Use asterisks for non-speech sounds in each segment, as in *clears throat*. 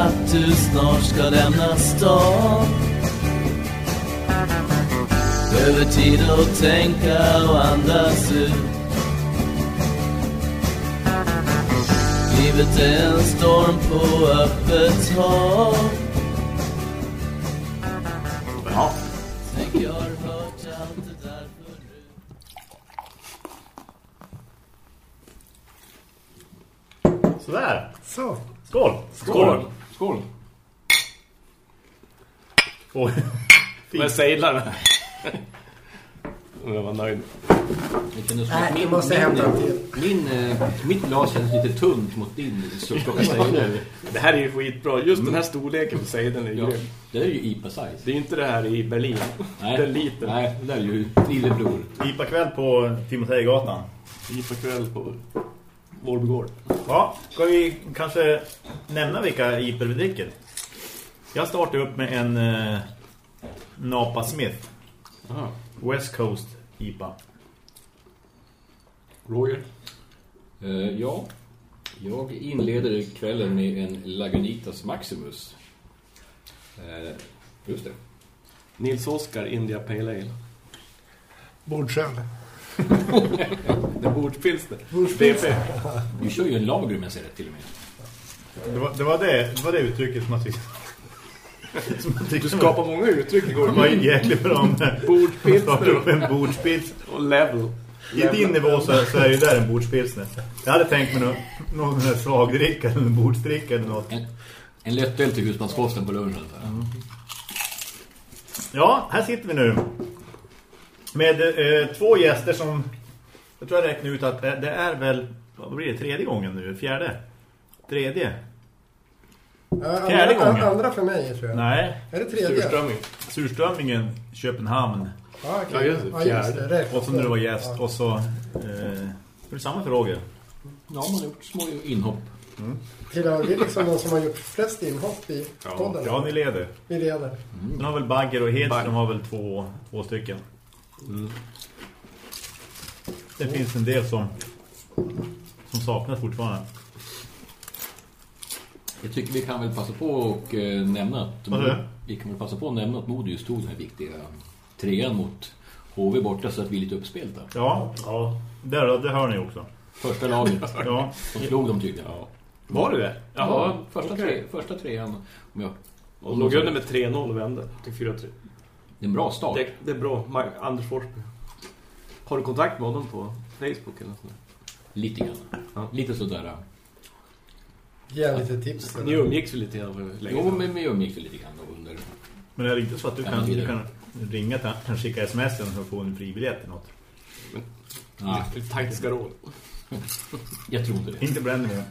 att du snart ska lämna stan Behöver tid att tänka och andas ut Livet är en storm på öppet hav Ja. Sådär. Så. Skål. Skål. Skål. Oj. Med sejlarna. Jag var nöjd. Nej, du måste hämta en till. Min, eh, mitt glas känns lite tunt mot din *laughs* sejler. Det här är ju skitbra. Just den här storleken på sejden är ju Ja, grym. det är ju IPA-size. Det är ju inte det här i Berlin. Nej, Det är liten. Nej, det där är ju lillebror. IPA-kväll på Timotejgatan. IPA kväll på Vårbygård. Ja, ska vi kanske nämna vilka IPA vi dricker? Jag startar upp med en eh, Napa Smith. Aha. West Coast IPA. Roger. Eh, ja, jag inleder kvällen med en Lagunitas Maximus. Eh, just det. Nils Oskar India Pale Ale. Bordsöl. Det är bordspilsner. Bordspilsner. Du kör ju en lager om jag säger det till och med. Det var det, var det, det, var det uttrycket som jag tyckte som jag tyckte Du skapar många uttryck Det igår. var jäkligt bra med Bordspilsner. upp en bordspils. Och level. I din nivå så, så är det där en bordspilsner. Jag hade tänkt mig någon, svagdricka eller en bordsdricka eller något. En, en lättöl till husmanskosten på lunchen. Mm. Ja, här sitter vi nu. Med eh, två gäster som... Jag tror jag räknar ut att det, det är väl... Vad blir det? Tredje gången nu? Fjärde? Tredje? Ja, Fjärde andra, gången. andra för mig, tror jag. Nej. Är det tredje? Surströmming. Surströmmingen Köpenhamn. Ja, Ja, just det. Ja, just det. Fjärde. Och så när du var gäst. Ja. Och så... Eh, är det samma frågor? Ja, man har gjort små inhopp. Tillhör vi liksom de som har gjort flest inhopp i Ja. podden? Ja, ni leder. Vi leder. Sen har väl Bagger och Hedström Bagger. har väl två, två stycken. Det finns en del som, som saknas fortfarande. Jag tycker vi kan väl passa på och eh, nämna att Vad vi kan väl passa på att nämna att Modius tog den här viktiga trean mot HV borta så att vi är lite uppspelta. Ja, ja. Där, det hör ni också. Första laget. *laughs* Ja. De slog dem tydligen. Ja. Var det det? Ja, första, okej. tre, första trean. Om jag, Och låg under med 3-0 och vände till 4-3. Det är en bra start. Det, det är bra. Anders Forsby. Har du kontakt med honom på Facebook eller sånt? Lite grann. Ja. Lite sådär. ja. Ge lite tips. Ni umgicks ju lite grann för länge Jo, men vi umgicks lite grann under... Men är det inte så att du kan, är du kan ringa, till- kan skicka sms till honom och få en fribiljett eller något? Ja, taktiska råd. *laughs* jag tror inte det. Inte bränner med.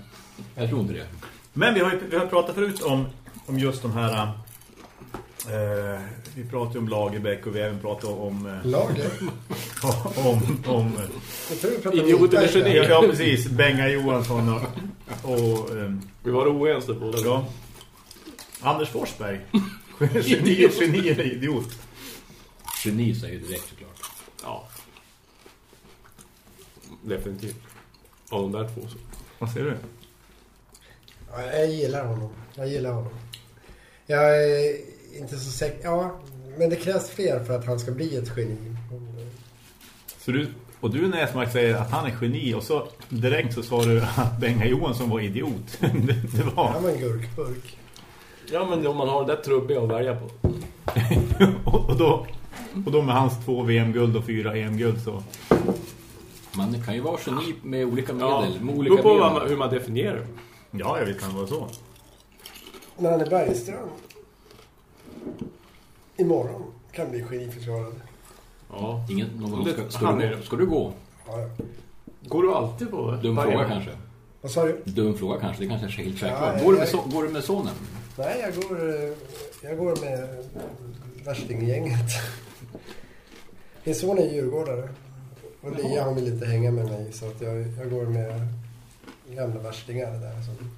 Jag tror inte det. Men vi har, ju- vi har pratat förut om, om just de här... Eh, vi pratade ju om Lagerbäck och vi har även pratat om... Eh, Lager. *laughs* om, om Jag tror vi pratar Idiot om eller Ica. geni. ja, precis. Benga Johansson och... och ehm, Vi var oense på det. ja. Anders Forsberg. *laughs* Geni, geni eller idiot. Geni säger direkt såklart. Ja. Definitivt. Av de där två så. Vad säger du? Ja, jag gillar honom. Jag gillar honom. Jag är inte så säker. Ja, men det krävs fler för att han ska bli ett geni. Så du, och du Näsmark säger att han är geni och så direkt så sa du att Benga Johansson var idiot. *laughs* det, det Han var... var en gurkburk. Ja, men om man har det där trubbiga att välja på. *laughs* och, då, och då med hans två VM-guld och fyra EM-guld så... Man kan ju vara geni med olika medel. Ja, med olika på medel. man, hur man definierar det. Ja, jag vet kan vara så. När han är Bergström. Imorgon kan bli geniförklarad. Ja. Ingen, någon, Det- ska, ska, han du, gå- ska du gå? Ja, ja. Går du alltid på Dum varje- fråga kanske. Vad sa du? Dum fråga kanske. Det kanske är helt självklart. Ja, går, du so, går du med sonen? Nej, jag går, eh, jag går med värstinggänget. Min son är djurgårdare. Och Lia han vill inte hänga med mig så att jag, jag går med gamla värstingar där. Som,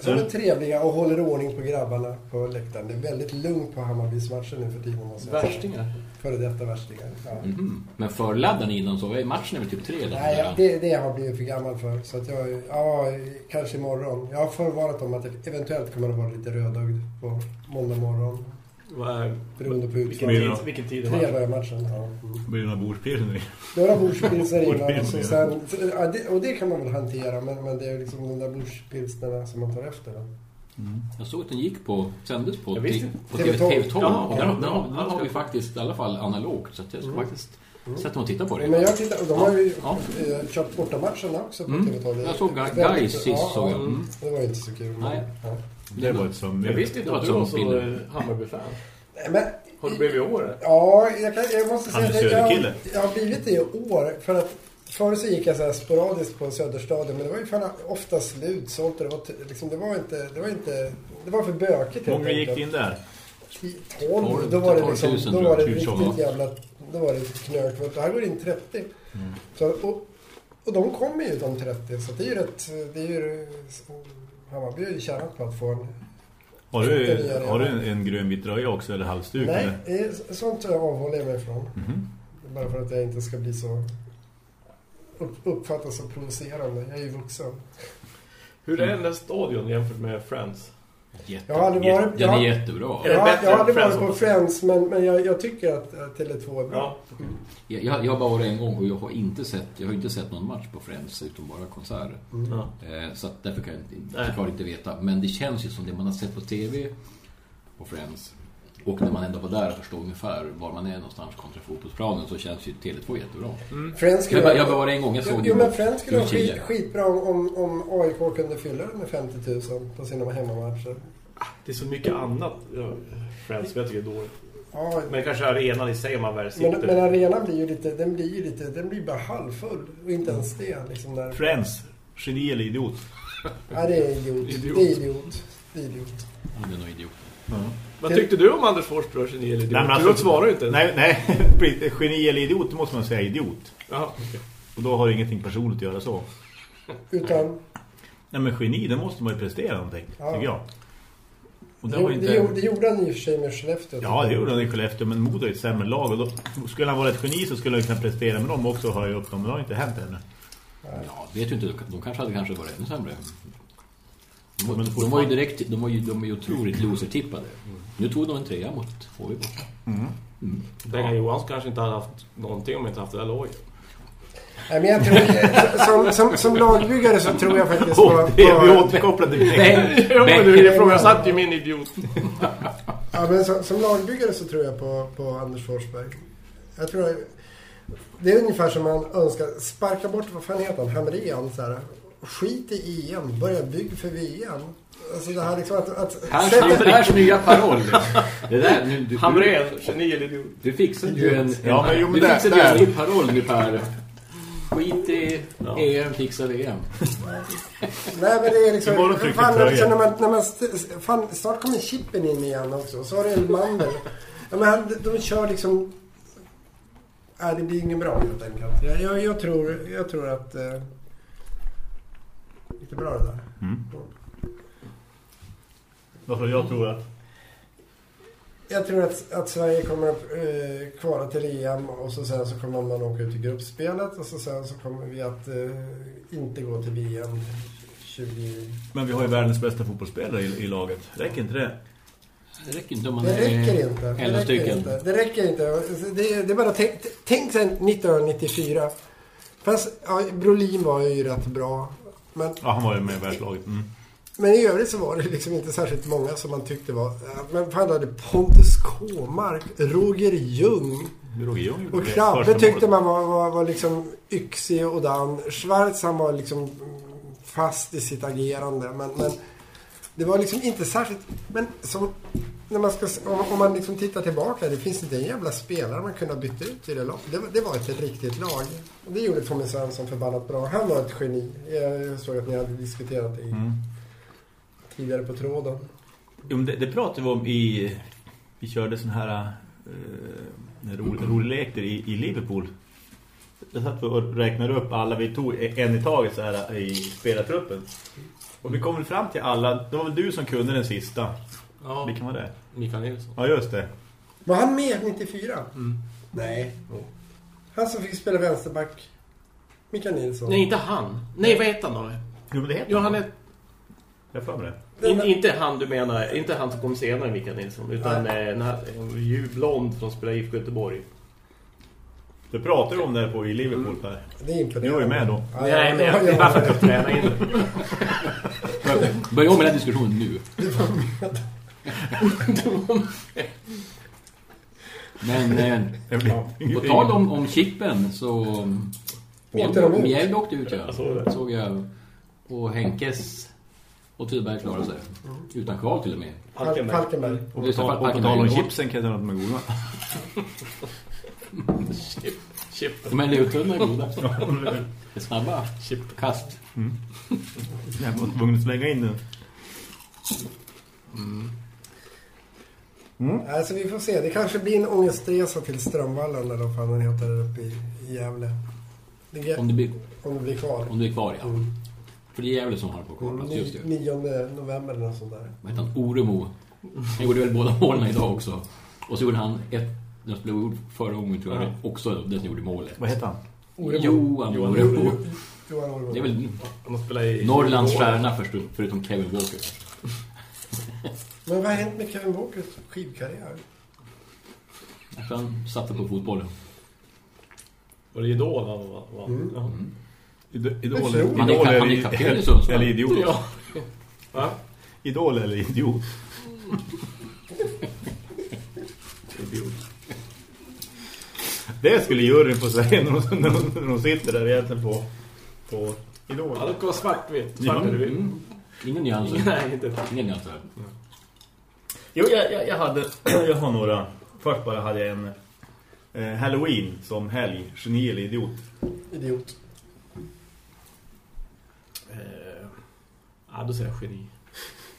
Som är trevliga och håller ordning på grabbarna på läktaren. Det är väldigt lugnt på Hammarbys matcher nu för tiden. måste jag. Värstingar. Före detta värstingar. Ja. Mhm. Men förladdar ni innan så är matchen är väl typ tre? Eller Nej, jag- det, det har jag blivit för gammal för. Så att jag, ja, kanske imorgon. Jag har förvarat om att det eventuellt kommer att vara lite rödögd på måndag morgon. Vad är... Beroende på Vilken tid, vilken tid är Tre matchen? börjar matchen. Ja. Mm. blir det några bordspelare. Några bordspilsner innan. Och, Bordspilsner, så sen, ja, det, och det kan man väl hantera. Men, men det är liksom de där bordspilsnerna som man tar efter. Då. Jag såg att den gick på, sändes på, Jag visste T- inte. på TV12. TV12. Ja, och där, ja, där, ja, där har vi faktiskt i alla fall analogt. Så att jag ska Mm. faktiskt sätta mig och titta på det. Men jag tittar, och de har ju Ja. eh, kört bortamatcherna också på Mm. TV12. Jag såg Gais sist, ja, såg jag. ja. Mm. Det var ju inte så kul. men- Nej. Ja. Det var ett som... Jag visste inte att du var så Hammarby-fan. Men, Har du blivit i år? ja, jag, kan, jag måste säga att jag, jag har blivit det i år. För att förr så gick jag så här sporadiskt på Söderstadion. Men det var ju fan ofta slutsålt. och Det var, liksom, det var inte... Det var inte... Det var för bökigt Hur många gick in där? 12, då var det 12 000 liksom, då var det 20 riktigt jävla, då var det knökfullt. Och här går det in 30. Så, och, och de kommer ju de 30, så det är ju rätt, det är ju, Hammarby har ju tjänat på att få en, Har du, har du en, en grönvit tröja också eller halsduk? nej, eller? det är, sånt avhåller jag mig ifrån. Mhm. Bara för att jag inte ska bli så, upp, uppfattas som provocerande. Jag är ju vuxen. Hur är den där stadion jämfört med Friends? Jätte, Jag har aldrig varit- den är jättebra. Är det Jag, har aldrig varit på? Friends, men, men jag, jag tycker att, att Tele2 är bra. Ja. Jag, jag, jag har bara varit en gång och jag har inte sett, jag har inte sett någon match på Friends utom bara konserter. ja. Eh, så att därför kan jag inte, såklart inte veta. Men det känns ju som det man har sett på TV på Friends. Och när man ändå var där och förstod ungefär var man är någonstans kontra fotbollsplanen så känns ju Tele2 jättebra. Friends skulle Jag, jag har bara varit en gång, jag såg Jo, det men Friends skulle vara skit, skitbra om, om AIK kunde fylla det med 50 000 på sina hemmamatcher. Det är så mycket annat Friends jag tycker är dåligt. Ja, Men kanske arenan i sig om man väl Men, sitter. men arenan blir ju lite, den blir ju lite, den blir bara halvfull. Och inte ens det liksom där. Friends. Geni eller idiot? Ja, det är idiot. Idiot. Det är idiot. Det är idiot. Ja, det är nog idiot. Vad tyckte du om Anders Forsberg geni eller idiot? Nej, men du alltså- svarar ju inte. Nej, nej. *laughs* Geni eller idiot, då måste man säga idiot. Jaha, okej. Och då har det ingenting personligt att göra så. Utan, Nej, men geni, då måste man ju prestera någonting, Ja. tycker jag. Och det, det var det, inte... gjorde- det gjorde han i och för sig med Skellefteå. Ja, det gjorde han i Skellefteå, men Modo är ett sämre lag. Och då skulle han vara ett geni så skulle han kunna prestera med dem också och höja upp dem. Men det har inte hänt ännu. Ja, vet ju inte, de kanske hade kanske varit ännu sämre. De, de var ju direkt, de var ju, de var ju otroligt loser-tippade. Nu tog de en trea mot HV borta. Bengan Johansson kanske inte hade haft någonting om jag inte haft det där laget. Nej, men jag tror, *laughs* som, som, som lagbyggare så tror jag faktiskt på... *laughs* Vi på det. *laughs* Jo, men du ifrågasatte ju min idiot. ja, men som, som lagbyggare så tror jag på, på Anders Forsberg. Jag tror... Det är ungefär som man önskar sparka bort, vad fan heter han, Hamrian så här. Skit i EM, börja bygga för VM. Alltså det här liksom att... att Här sätta- Härs nya paroll. Det där, nu, du, Hamrén, geni eller idiot. du fixade ju en, en, Ja, men jo, men du där- fixade där. en ny paroll nu Per. Skit i EM, fixa VM. Nej men det är liksom... Fan, liksom, när man, när man, st- fan, snart kommer chippen in igen också. Så har du Elmander. Ja, men han, de kör liksom... Nej, det blir inget bra helt enkelt. Jag, jag, jag, tror, jag tror att... Eh, lite bra det där. Varför jag tror att... Jag tror att, att Sverige kommer att eh, kvala till EM och så sen så kommer man åka ut i gruppspelet och så sen så kommer vi att eh, inte gå till VM 20... Men vi har ju världens bästa fotbollsspelare i, i laget. Räcker inte det? Det räcker inte om man Det är räcker inte. Det räcker stycken. inte. Det räcker inte. Det är, det är bara tänk, tänk sen 1994. Fast ja, Brolin var ju rätt bra. Men, Ja, han var ju med i världslaget. Mm. men i övrigt så var det liksom inte särskilt många som man tyckte var... Men fan hade Pontus Kåmark, Roger Ljung Roger Ljung och Krabbe tyckte man var, var, var liksom yxig och dan. Schwarz han var liksom fast i sitt agerande. Men, men det var liksom inte särskilt... Men som, när man ska, om, om man liksom tittar tillbaka, det finns inte en jävla spelare man kunde ha bytt ut i det laget. Det, var- det var ett riktigt lag. Och det gjorde Tommy Svensson förbannat bra. Han var ett geni. Jag, jag såg att ni hade diskuterat det i, Mm. tidigare på tråden. Jo, det, det pratade vi om i... Vi körde sån här... Uh, rolig, rolig lek i, i Liverpool. Där satt vi och räknade upp alla vi tog en i taget så här i spelartruppen. Och vi kommer fram till alla. Det var väl du som kunde den sista. Ja, Vilken var det? Mikael Nilsson. Ja, just det. Var han med 94? Mm. Nej. Han som fick spela vänsterback. Mikael Nilsson. Nej, inte han. Nej, vad heter han då? Jo, men det heter Jo, han är... Jag får med det. In, inte han du menar, inte han som kom senare Mikael Nilsson, utan eh, en ju blond som spelar i Göteborg. Du pratade ju om det här på i Liverpool Per. Det är imponerande. Du ju med då. Ja, Nej, jag är med. ja, Det är ja, bara för att jag tränar in. Börja om med den här diskussionen nu. Men eh, på tal om, om chippen så... Mjällby åkte ut, ja. Jag såg jag. Och Henkes och Tillberg klarade sig. Utan kval till och med. Fal- Falkenberg. Falkenberg. Och på tal- och på Falkenberg tal om chipsen kan jag säga att *laughs* de är goda. Chip. Chip. De är luttunna goda. Det är snabba Chip. kast. Jag var tvungen att svänga in den. Alltså vi får se. Det kanske blir en ångestresa till Strömvallen eller vad fan den heter där uppe i, i Gävle. Det, Om det blir, om det blir kvar. om det är kvar, ja. Mm. För det är Gävle som har på kvar. Mm, Just det. 9 november eller något sånt där. Vad heter han? Oremo. Han gjorde väl båda målen idag också. Och så gjorde han ett... Den blev gjord förra gången tror jag. Också den som gjorde målet. Vad heter han? Oremo. Johan Johan Oremo. Johan Oremo. Det är väl. Norrlands stjärna förutom Kevin Walker. *laughs* Men vad har hänt med Kevin Walkers skidkarriär? Alltså han satte på fotbollen. Var det Idol han var? var? Mm. Ja. Idol, Jag idol, tror- Han är- idol han är kapten i Sundsvall. eller idiot. ja. Va? Idol eller idiot. Idiot. Det skulle juryn få säga när de, när de, när de sitter där egentligen på, på Idol. Ja, det ska vara svartvitt. Ja. Svart eller vitt. Mm. Ingen nyanser. Nej, inte. Ingen nyanser. Jo, jag, jag, jag hade *clears throat* jag har några. Först bara hade jag en eh, Halloween som helg, geni eller idiot. Idiot. Eh, ja, då säger jag geni.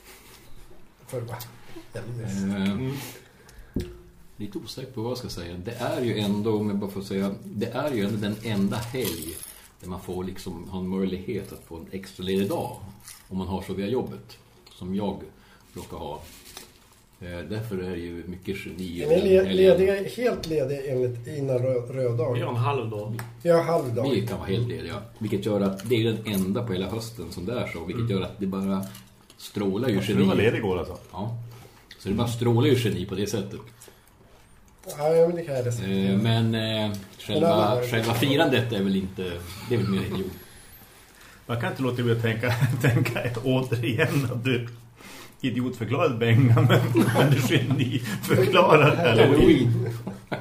*laughs* För? Helvetes. Eh, Mm. Lite osäker på vad jag ska säga. Det är ju ändå, om jag bara får säga, det är ju ändå den enda helg där man får liksom ha en möjlighet att få en extra ledig dag. Om man har så via jobbet. Som jag råkar ha. Eh, därför är det ju mycket geni. Är ni le- lediga, helt lediga enligt Ina Rö- Rödag? Vi har en halv då. Jag har halvdag. Vi kan vara helt lediga. Vilket gör att det är den enda på hela hösten som det är så. Vilket gör att det bara strålar ju Du var geni. ledig igår alltså. Ja. Så det bara strålar ju geni på det sättet. Ja, ja, men det kan jag Eh, respektera. Men eh, Men alla själva, själva firandet är väl inte... Det är väl mer idiot. Man kan inte låta bli att tänka, *laughs* tänka återigen att du idiotförklarade Bengan men, men du geni förklarar Halloween. Ja,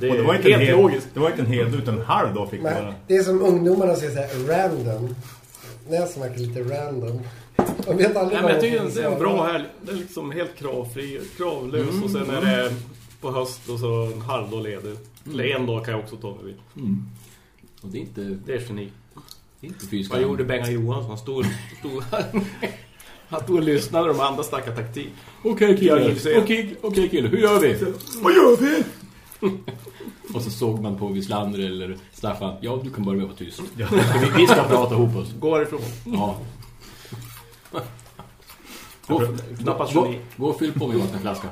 det Och det var inte en helt hel, logiskt. Det var inte en hel utan en halv då fick Men det är som ungdomarna säger så här, random. Näsan verkar lite random. De vet aldrig Nej, men jag tycker det är en bra helg. Det är liksom helt kravfri, kravlös. Och sen är det på höst och så en halv dag ledig. Eller en dag kan jag också ta mig vid. Mm. Och det är inte, Det är geni. det är inte fysiska. Vad gjorde Benga Johansson? Han stod, stod, han stod och lyssnade och de andra snackade taktik. Okej Jag kille, okej okej kille, hur gör vi? Vad gör vi? *laughs* Och så såg man på Wislander eller Staffan, ja du kan börja med att vara tyst. *laughs* Vi, vi ska prata ihop oss. Gå ifrån. Ja. Gå, gå, gå och fyll på med vattenflaska.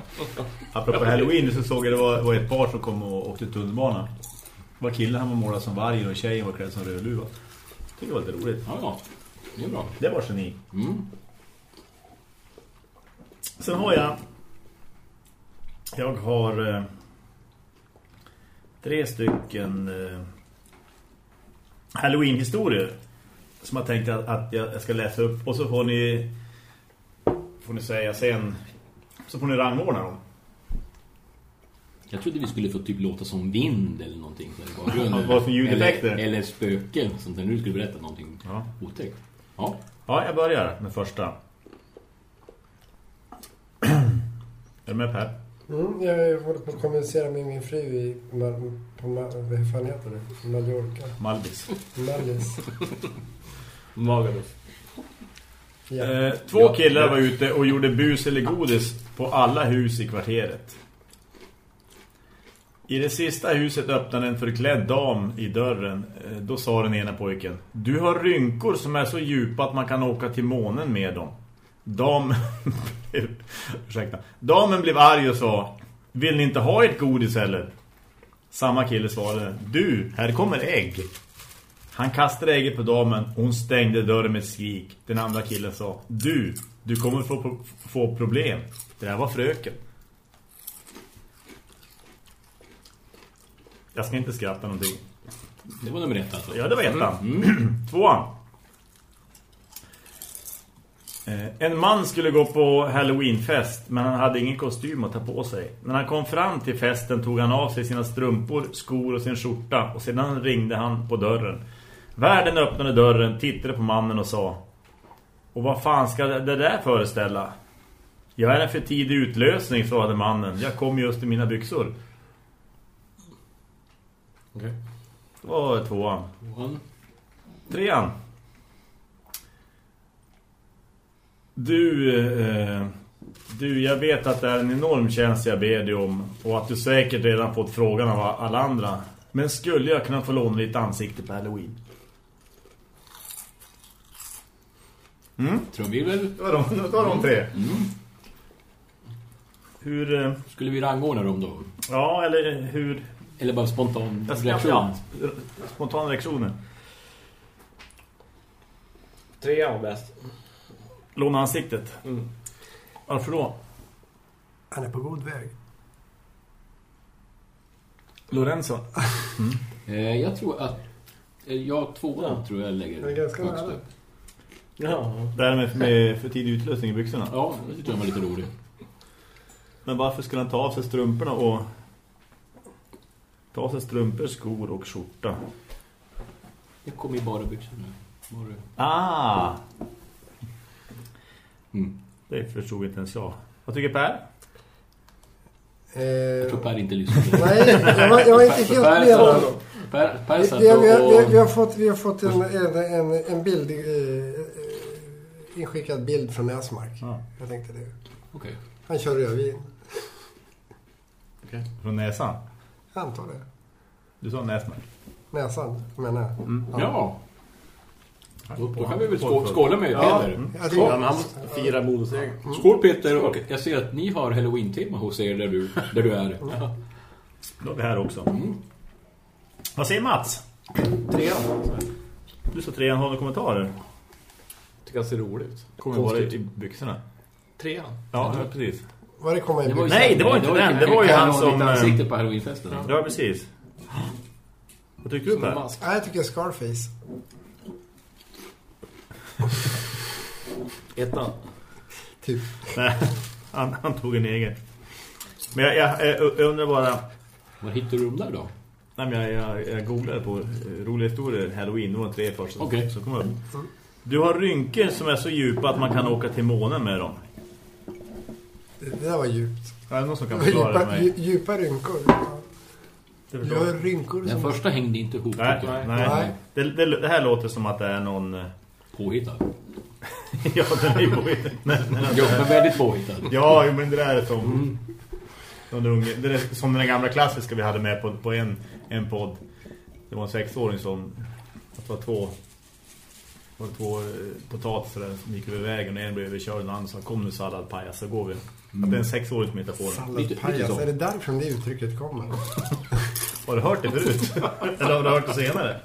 Apropå Halloween så såg jag det var, var ett par som kom och åkte tunnelbana. Det var killen han var målad som vargen och tjejen var klädd som rödluva. Tycker det var lite roligt. Ja, ja. Det är bra. Det var geni. Mm. Sen har jag jag har eh, tre stycken eh, Halloween-historier som jag tänkte att, att jag jag ska läsa upp och så får ni får ni säga sen så får ni rangordna dem. Jag trodde vi skulle få typ låta som vind eller någonting. Så. *laughs* Vad för ljudeffekter? Eller, eller spöken som när du skulle berätta någonting Ja. otäckt. Ja. Ja, jag börjar med första. är du med Per? Mm, jag håller på att kommunicera med min fru i Mal- på Ma- vad fan heter det? Mallorca. Malbis. Mallis. *laughs* Magaluf. Ja. Eh, två Ja. killar var ute och gjorde bus eller godis på alla hus i kvarteret. I det sista huset öppnade en förklädd dam i dörren. Eh, Då sa den ena pojken. Du har rynkor som är så djupa att man kan åka till månen med dem. Dam... *laughs* Ursäkta. Damen blev arg och sa. Vill ni inte ha ett godis eller? Samma kille svarade. Du, här kommer ägg. Han kastade ägget på damen och hon stängde dörren med skrik. Den andra killen sa. Du, du kommer få, få problem. Det där var fröken. Jag ska inte skratta någonting. Det var nummer ett alltså. Ja, det var ettan. *clears throat* Tvåan. Eh, En man skulle gå på Halloweenfest men han hade ingen kostym att ta på sig. När han kom fram till festen tog han av sig sina strumpor, skor och sin skjorta och sedan ringde han på dörren. Värden öppnade dörren, tittade på mannen och sa Och vad fan ska det där föreställa? Jag är en för tidig utlösning, svarade mannen. Jag kom just i mina byxor. Okej. Det var tvåan. One. Trean. Du, eh, du, jag vet att det är en enorm tjänst jag ber dig om och att du säkert redan fått frågan av alla andra. Men skulle jag kunna få låna ditt ansikte på Halloween? Mm? Det var de, det var de tre. Hur, eh, Skulle vi rangordna dem då? ja, eller hur... Eller bara spontan Ja, reaktion? spontana reaktioner. Trean var bäst. Låna ansiktet. Mm. Varför då? Han är på god väg. Lorenzo. Eh, jag tror att... eh, Jag tvåan Ja. tror jag lägger Det är ganska högst upp. Ja. Det här med, med för tidig utlösning i byxorna. Ja, det tyckte jag var lite roligt. Men varför skulle han ta av sig strumporna och ta av sig strumpor, skor och skjorta? Jag kommer ju bara byxor nu. Bara... Ah! Mm. Det förstod inte ens jag. Vad tycker Per? Jag Eh, tror Per inte lyssnar. *laughs* nej, jag var, jag var inte helt med. Per, per Vi, har- vi, fått, vi har fått en, en, en, en bild, eh, inskickad bild från Näsmark. Ja. Jag tänkte det. Okej. Han kör rödvin. Från näsan. Jag antar det. Du sa näsan. Näsan, menar jag. Ja. Då, då kan vi väl skå, skåla med Ja. Peter. Mm. Jag Ja, men han firar bonusregeln. Skål Peter och jag ser att ni har Halloween-tema hos er där du, där du är. Ja. Då är vi här också. Vad säger Mats? Trean. Du sa trean, har du kommentarer? Tycker han ser roligt ut. Kommer vara i byxorna. Trean. Ja, ja precis. vad det kommer i var byxan. Nej, det var inte den. Det var ju han som, Ditt ansikte eh, på Halloweenfesten. Ja, precis. Vad tycker du Per? Nej, jag tycker Scarface. Ettan. Typ. Nej, han, han tog en egen. Men jag, jag, jag undrar bara... Var hittar du dem där då? Nej, men jag, jag, jag googlade på eh, roliga historier Halloween, det var tre första Okej. som kom upp. Du har rynkor som är så djupa att man kan åka till månen med dem. Det, det där var djupt. Ja, är det någon som kan förklara det djupa, mig? djupa rynkor. Det Jag förstår har rynkor Den som... första hängde inte ihop. Nej, nej. Nej. Det, det, det här låter som att det är någon... Påhittad. *laughs* ja, den är ju på... Nej, nej, nej. Jo, men väldigt påhittad. Ja, men det där är som... Någon unge, det är som den gamla klassiska vi hade med på, på en, en podd. Det var en sexåring som... Det var två... Det var två eh, potatisar där som gick över vägen och en blev överkörd och den andra sa kom nu salladpajas så går vi. Att det är en sexåring som hittar på den. Salladpajas. Är det därifrån det uttrycket kommer? *laughs* Har du hört det förut? *laughs* Eller har du hört det senare?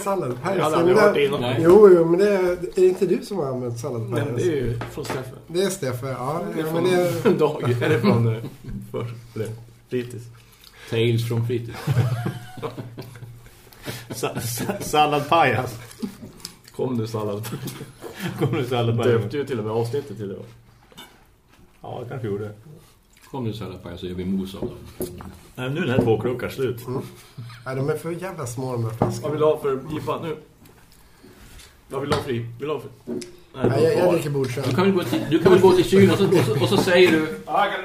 Salladpajas. Jag hade är aldrig det hört det innan. Nej. Jo, jo, men det är, är det inte du som har använt Men salladpajas? det är ju från Steffen. Det är Steffe, ja. Det är från men det är, *laughs* dag. Är det från eh, för, för det? Fritids. Tales från fritids. Sa, sa, salladpajas. Kom du sallad. Kommer du salladpajas? Döpte ju till och med avsnittet till det. Ja, det kanske gjorde. Kom nu salladpajas så gör vi mos av dem. Nej, nu är den här två kluckar slut. nej, de är för jävla små de här Vad flaskorna. vill du ha för IPA nu? Vad vill du ha för Vill du ha för... Nej, Nej, jag, jag dricker Du bordsöl. kan väl gå till, du kan väl gå till kylen och så, och, så, och så säger du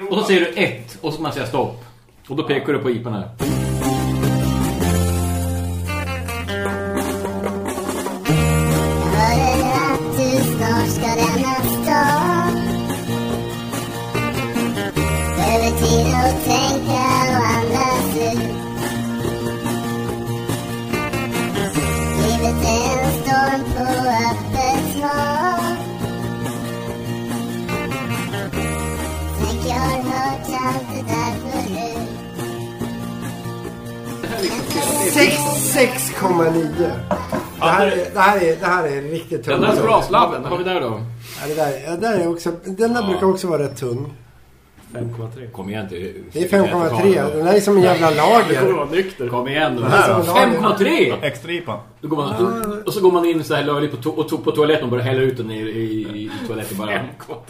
och så säger du ett och så man säga stopp. Och då pekar du på IPan här. 6,9. Det här, är, det, här är, det här är riktigt Den tungt. där braslabben. Har vi där då? Ja, det där, ja, där är också, den där brukar också vara rätt tung. 5,3. Kom igen till... Det är 5,3. Den där är som en jävla Det kommer lager. vara nykter. Kom igen. Det lager. 5,3! Extra-IPA. Då går man, och så går man in så här löjligt på, to, och to, på toaletten och börjar hälla ut den i, i, i toaletten bara.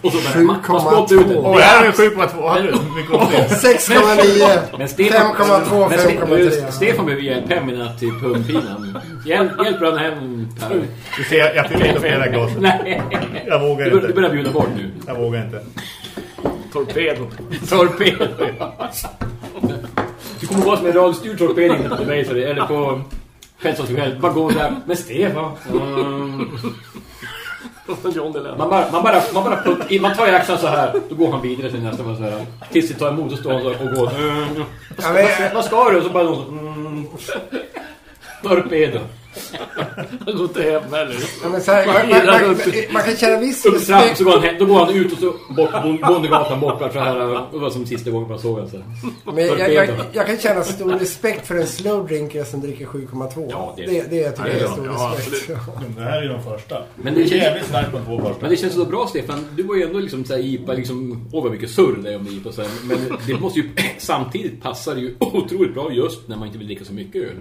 Och så börjar man, man spottar ut den. 7,2. Och här är 7,2. Hade du? Mycket upp det. 6,9. Men Stefan, 5,2, men Ste- 5,3. Stefan behöver hjälp hem med natt till pungpinan. Hjälp, hjälp honom hem Per. Du ser, jag- fyller inte flera glas. Nej, Jag vågar du, bör- du inte. börjar bjuda bort nu. Jag vågar inte. Torpedo. Torpedo. Du kommer vara som en radiostyrd torpeding till mig så det, eller på Fältson som helst. Bara gå där. Men Stefan. Mm. Man bara, man bara, man bara putt, man tar i axeln så här. Då går han vidare till nästa. Man så här. Tills det tar emot och står han så och går. Mm. Ja, men, Vad ska du? Och så bara någon så, mm. Torpedo. Det går inte hem heller. ja, men så här, man, man, man, man kan känna viss respekt. så går han hem, då går han ut och så bort Bon- Bondegatan bort så här. Det var som sista gången man såg honom så här. Men jag, jag, jag kan känna stor respekt för en slow drinker som dricker 7,2. Ja, det- det, det tycker jag är stor Ja, respekt. Det här är ju de första. Men det känns- jävligt starkt på två första. Men det känns så bra Stefan, du var ju ändå liksom såhär IPA, liksom, åh vad mycket surr det är om IPA så här. Men det måste ju, *clears throat* samtidigt passar det ju *clears throat* otroligt bra just när man inte vill dricka så mycket öl.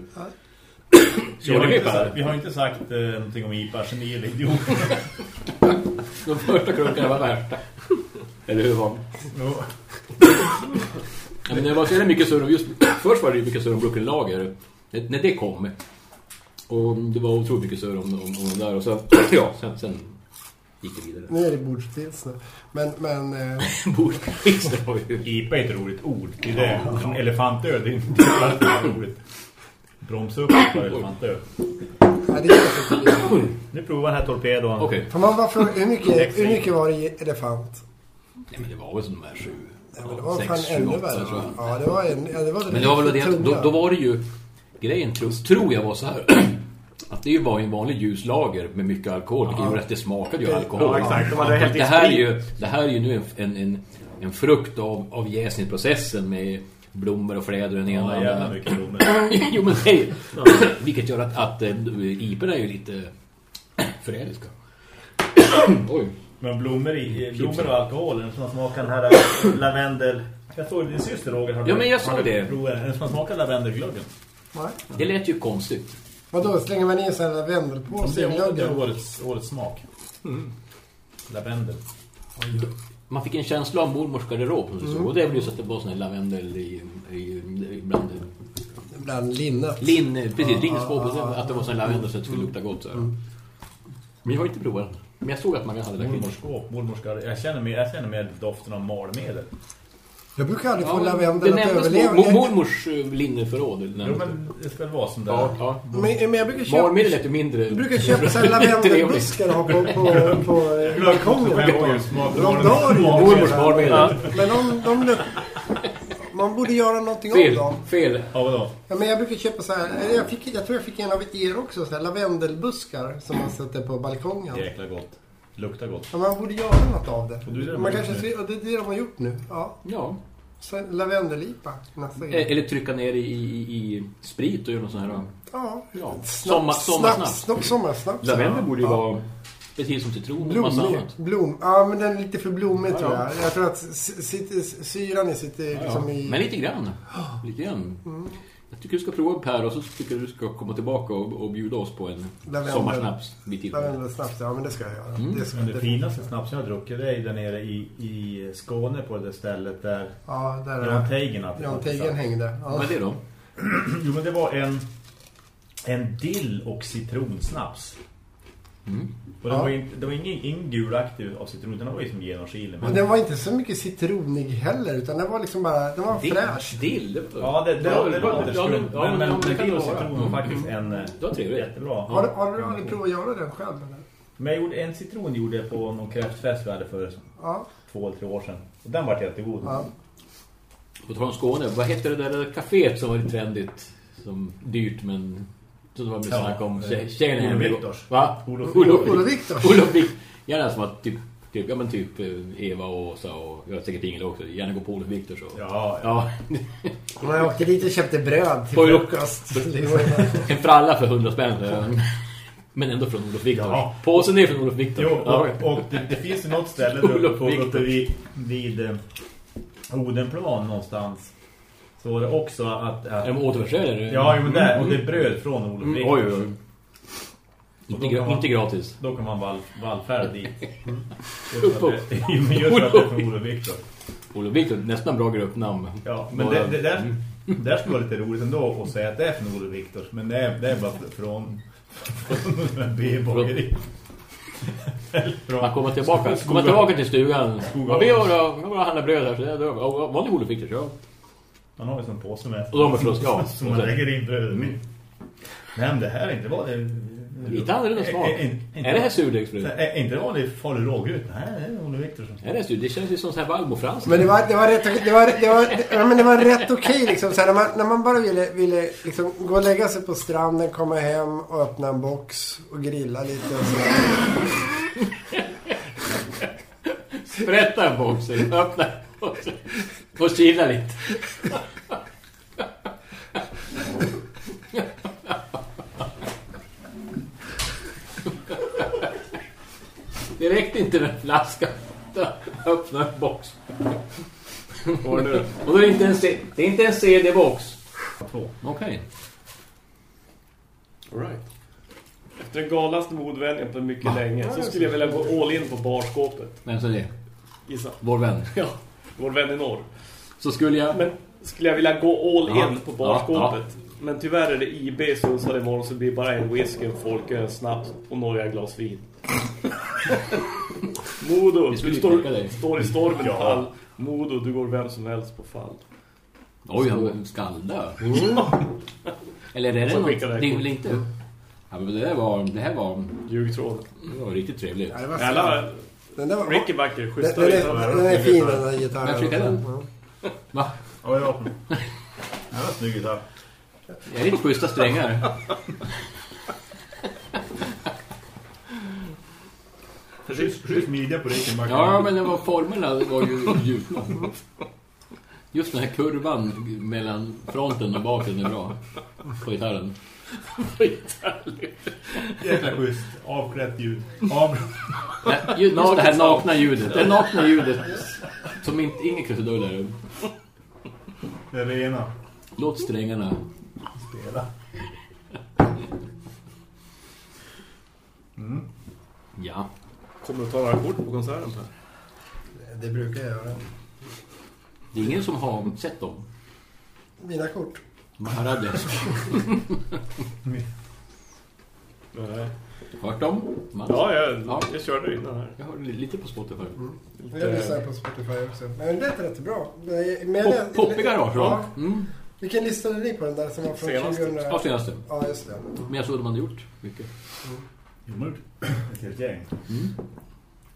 Så Vi har, inte, sagt- vi har inte sagt eh, någonting om IPA, geni eller idiot. De första krunkarna var värsta. Eller hur var Jo. ja, men det var så jävla mycket surr om just, först var det mycket surr om Brooklyn Lager. När när det kom. Och det var otroligt mycket surr om, om, om det där. Och så, ja, sen, sen gick det vidare. Nu är det bordspils nu. Men, men eh, *laughs* Bordpris, det var ju... IPA är ett roligt ord. Det är det. Som elefantöl, det är inte roligt. Bromsa upp för elefantöl. ja, det är inte Nu provar den här torpedon. Okej. Får man bara fråga, hur mycket, hur mycket var det i elefant? Ja, men det var väl som de här sju. Ja, men det var sex, fan sju, ännu värre. tror. Ja, det var en, ja, det var Men det var väl det att, då, då var det ju grejen tro, tror jag var så här *clears throat* att det var en vanlig ljuslager med mycket alkohol vilket gjorde att det smakade ju alkohol. Ja, exakt. De hade hällt i det, här är ju, det här är ju nu en, en, en frukt av, av jäsningsprocessen med blommor och fläder den ena Ja, jävla den mycket blommor. *laughs* Jo men ju- Vilket gör att, att äh, iperna är ju lite förrädiska. *coughs* Oj. Men blommor, i, blommor och alkohol, en som smakar den här eh, lavendel... Jag såg din syster Roger. har Ja, men jag såg det. provat En som smakar lavendelglöggen. Nej. Det lät ju konstigt. Vadå, slänger man in sån här lavendelpåse Det i är, det är årets, årets smak. Lavendel. Man fick en känsla av mormors garderob som du såg. Och det är väl just att det var sån här lavendel i, i, i bland Bland linnet. linne, precis, linneskåpet. Att det var sån här lavendel så att det skulle lukta gott. Så här. Men jag har inte provat. Men jag såg att man hade lagt in. Mormors skåp, mormors garderob. Jag känner mer, jag känner mer doften av malmedel. Jag brukar aldrig få Ja, lavendel det att nämndes överleva. mor- Jag- mormors eh, linneförråd. Jo, nämndes det. men det ska väl vara som det Ja, ja. Men, men jag brukar köpa... Barnmedel lät ju mindre. Jag brukar köpa så här *laughs* lavendelbuskar och ha på, på, på balkongen. De dör ju. Mormors barnmedel. Men de, de Man borde göra någonting Fel, om dem. fel. Ja, men jag brukar köpa så här, jag, fick, jag tror jag fick en av er också, så här lavendelbuskar som man sätter på balkongen. Jäkla gott. Luktar gott. Ja, man borde göra något av det. du, det är man det kanske nu. ser, och det är det de har gjort nu. Ja, Ja. så lavendelipa nästa grej. Eller trycka ner i, i, i sprit och göra något sånt här. Ja, Ja. Sommar, sommarsnaps. snaps, sommarsnaps. Lavendel borde ju ja. vara precis som citron och massa Blommig. annat. Blom. Ja, men den är lite för blommig Ja, tror ja. jag. Jag tror att syran i sitter Ja, liksom i... Men lite grann. Lite grann. Jag tycker du ska prova Per och så tycker du ska komma tillbaka och, och bjuda oss på en sommarsnaps vid tillfälle. Lavendelsnaps, ja men det ska jag göra. Mm. Det ska, Men det det- finaste snaps jag har druckit det är där nere i, i Skåne på det stället där Ja, där är Jan det. Teigen hade Jan Teigen hängde. Ja. Vad är det då? *clears throat* Jo men det var en en dill och citronsnaps. Mm. Och det Ja. var, inte, det var ingen, ingen gulaktig av citron utan det var ju som genomskinlig. Men den var inte så mycket citronig heller, utan den var liksom bara, den var Dill? fräsch. Dill? Var... Ja, det, det, Ja, det, det låter ja, men, men, ja, men kan dill och citron var Mm. faktiskt en eh, Det var trevligt. jättebra. Har, du- har du aldrig provat att göra den själv? Eller? Men jag gjorde en citron gjorde jag på någon kräftfest vi hade för Ja. två eller tre år sedan. Och den var jättegod. ja. På tal om Skåne, vad hette det där kaféet som var lite trendigt? Som dyrt men... Så det var mycket Ja, snack om eh, tje- tjejerna Olof. Viktors. Va? Olof- Olof, Olof Viktors. Olof Viktors. Gärna som var typ, typ, ja men typ eh, Eva och Åsa och jag har säkert Ingela också. Gärna gå på Olof Viktors och... Ja, ja. Ja. Man åkte dit och köpte bröd till frukost. En fralla för 100 spänn. så- Men ändå från Olof Viktors. Ja. Påsen är från Olof Viktors. Jo, Ja. och, och det, det finns ju något ställe *laughs* uppe, uppe vid, vid eh, Odenplan någonstans. Så var det också att... att de återförsäljare? ja, men där. Och det är bröd från Olof Mm, oj, oj, oj. Inte, gra- man- inte gratis. Då kan man vall, vallfärda dit. *laughs* Upp, upp. Att det- *laughs* just att det är från Olof Viktors. Olof Viktor, nästan bra gruppnamn. Ja, men Bara- det, det där, Mm. där skulle vara lite roligt ändå att säga att det är från Olof Viktors. Men det är, det är bara från, från *laughs* en B-bageri. Man kommer tillbaka, kommer tillbaka till stugan. Vad vi har då? Jag handla bröd här. Så det är. Var det Olof Viktors? Ja. Man har ju sån påse med. Och de är förstås, ja. Som man lägger in brödet med. Nej, men det här är inte vad det Lite annorlunda smak. Är, är, Är det här surdegsbröd? är, inte vanlig falu rågryt? Nej, det är Olof Viktors. Är det surdegsbröd? Det känns ju som så här Valmo-frans. Men det var, det var rätt okej. Det var, det var, ja, men det var rätt okej liksom. Så här, när, man, när man bara ville, ville liksom, gå och lägga sig på stranden, komma hem och öppna en box och grilla lite och så. Sprätta en box, öppna en box. Och chilla lite. Det räckte inte med en flaska. Öppna en box. Är? Och då är det inte en, C- det är inte en CD-box. Två. Okej. All right. Efter den galnaste modvänjan på mycket länge så skulle jag vilja gå all in på barskåpet. Vem sa det? Gissa. Vår vän. Ja, vår vän i norr. Så skulle jag... Men skulle jag vilja gå all Ja. in på barskåpet. Men tyvärr är det IB i Sundsvall imorgon så det blir bara en whisky, en folköl, en snaps och några glas vin. *laughs* Modo, du står, står i stormen Ja. i fall. Modo, du går vem som helst på fall. Oj, han skall dö. *laughs* Eller är det Så något? Det det är väl inte... Ja, men det, där var, det här var, Ljugtråd. det var riktigt trevligt. Ja, det var Alla den där var, Rickybacker, den, schyssta den, den är fin den där gitarren. Vem skickade den? Va? Ja, det var Det var snygg gitarr. Det är lite schyssta strängar. Schysst midja på Rickenbacken. Ja, men det var formerna var ju djupa. Just den här kurvan mellan fronten och baken är bra. På gitarren. Jäkla schysst. Avklätt ljud. Av... Ja, ju- Just det här nakna ljudet. Det nakna ljudet. Som inte, ingen krusiduller. Det rena. Låt strängarna. Spela. Ja. Kommer du ta några kort på konserten här? Det brukar jag göra. Det är ingen som har sett dem. Mina kort. Man hade *laughs* Nej. hört dem. Man, Ja, jag, Ja. jag körde innan här. Jag hörde lite på Spotify. Jag lyssnar på Spotify också. Men det är rätt bra. Det är- Men Pop, jag- Poppig garage, Ja. Mm. Vilken lyssnade ni på den där som var från Senaste. 2000? Ja, senaste. Ja, just det. Men jag såg att de hade gjort mycket. Jo, men Ett helt gäng.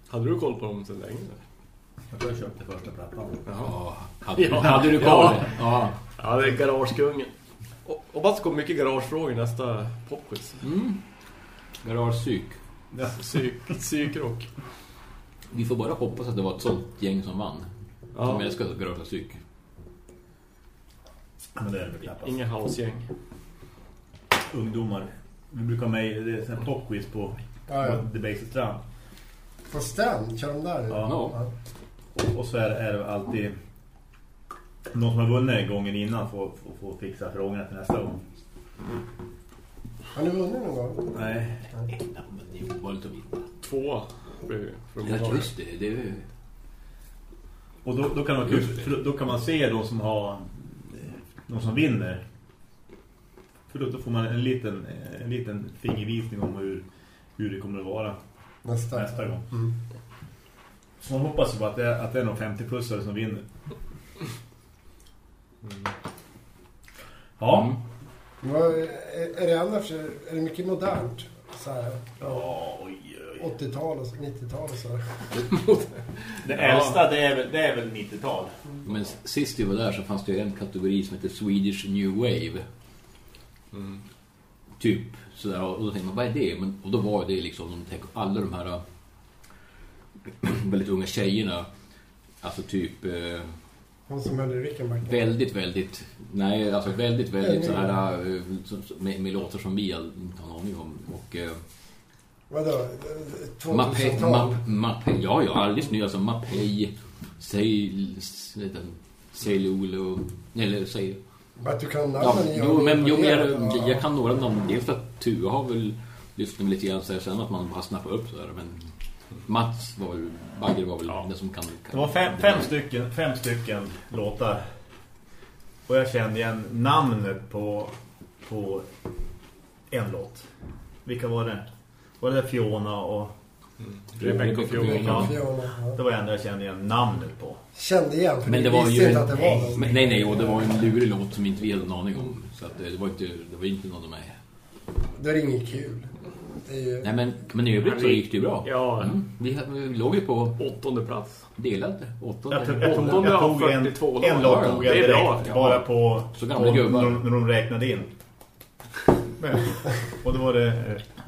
Hade du koll på dem sedan länge? Jag tror jag köpte första plattan. Ja. Hade, Ja. hade du koll? Ja. Ja. Ja, det är garagekungen. Och- Hoppas det kommer mycket garagefrågor i nästa popquiz. Mm. Garagepsyk. Psyk, psykrock. Vi får bara hoppas att det var ett sånt gäng som vann. Som Ja, älskar garagepsyk. Men det är det knappast. inga housegäng. Ungdomar. Vi brukar ha med det är här popquiz på, Ja, ja. på The Basic Strand. På Strand, kör de där? Ja. Ja. Och, och så är det, är det alltid någon som har vunnit gången innan får, får, får fixa frågorna till nästa gång. Har ni vunnit någon gång? Nej. Ja, men det är lite att vinna. Två blev det Ja, just det. det är... Och då, då kan man för då, då kan man se de som har eh, de som vinner. För då, då får man en liten, en liten fingervisning om hur, hur det kommer att vara Nästa. nästa gång. Mm. Så man hoppas ju på att det är, att det är någon 50-plussare som vinner. Ja. Mm. Vad, är, är det annars, är det mycket modernt? Så här. Ja, oj, oj, 80-tal och så- 90-tal och så. *laughs* Det äldsta, det är väl, det är väl 90-tal. Men sist vi var där så fanns det ju en kategori som heter Swedish New Wave. Typ sådär. Och då tänkte man, vad är det? Men, och då var det liksom, tänk, alla de här äh, *clears throat* väldigt unga tjejerna. Alltså typ eh, Hon som höll i Rickenback. väldigt, väldigt, nej alltså väldigt, väldigt Ja, sådär som- med, med låtar som vi inte har en aning om. Och eh, Vadå? Mapei, 2000-tal? map, Mapei, ja, ja, alldeles ny. Alltså Mapei, Sail, Sailolo, eller. Bara att du kan Ja, namnen i jo, men jo, men jag, Ja. jag kan några namn. Dels att Tua har väl lyft dem lite grann så här, sen att man bara snappar upp sådär. Men Mats var väl, Bagger var väl den som kan... kan Det var fem, fem, stycken, fem stycken låtar. Och jag kände igen namnet på, på en låt. Vilka var det? Var det Fiona och... Rebecca och Fiona. Ja, Fiona, ja. det var enda jag kände igen namnet på. Kände igen, för Men det var ju inte en, att det var någon. men, nej, nej, och det var en lurig låt som inte vi hade en aning om. Så att det, det var inte, det var inte någon av mig. Då är det inget kul. Ju... Nej, men, men i övrigt så gick det ju bra. Ja, Mm. Vi, vi låg ju på åttonde plats. delad åttonde. Jag, tog- jag tog, jag en, 42 en låt tog jag Det är direkt. bra. Bara på, Så gamla gubbar. när, de- när de räknade in. Men, och då var det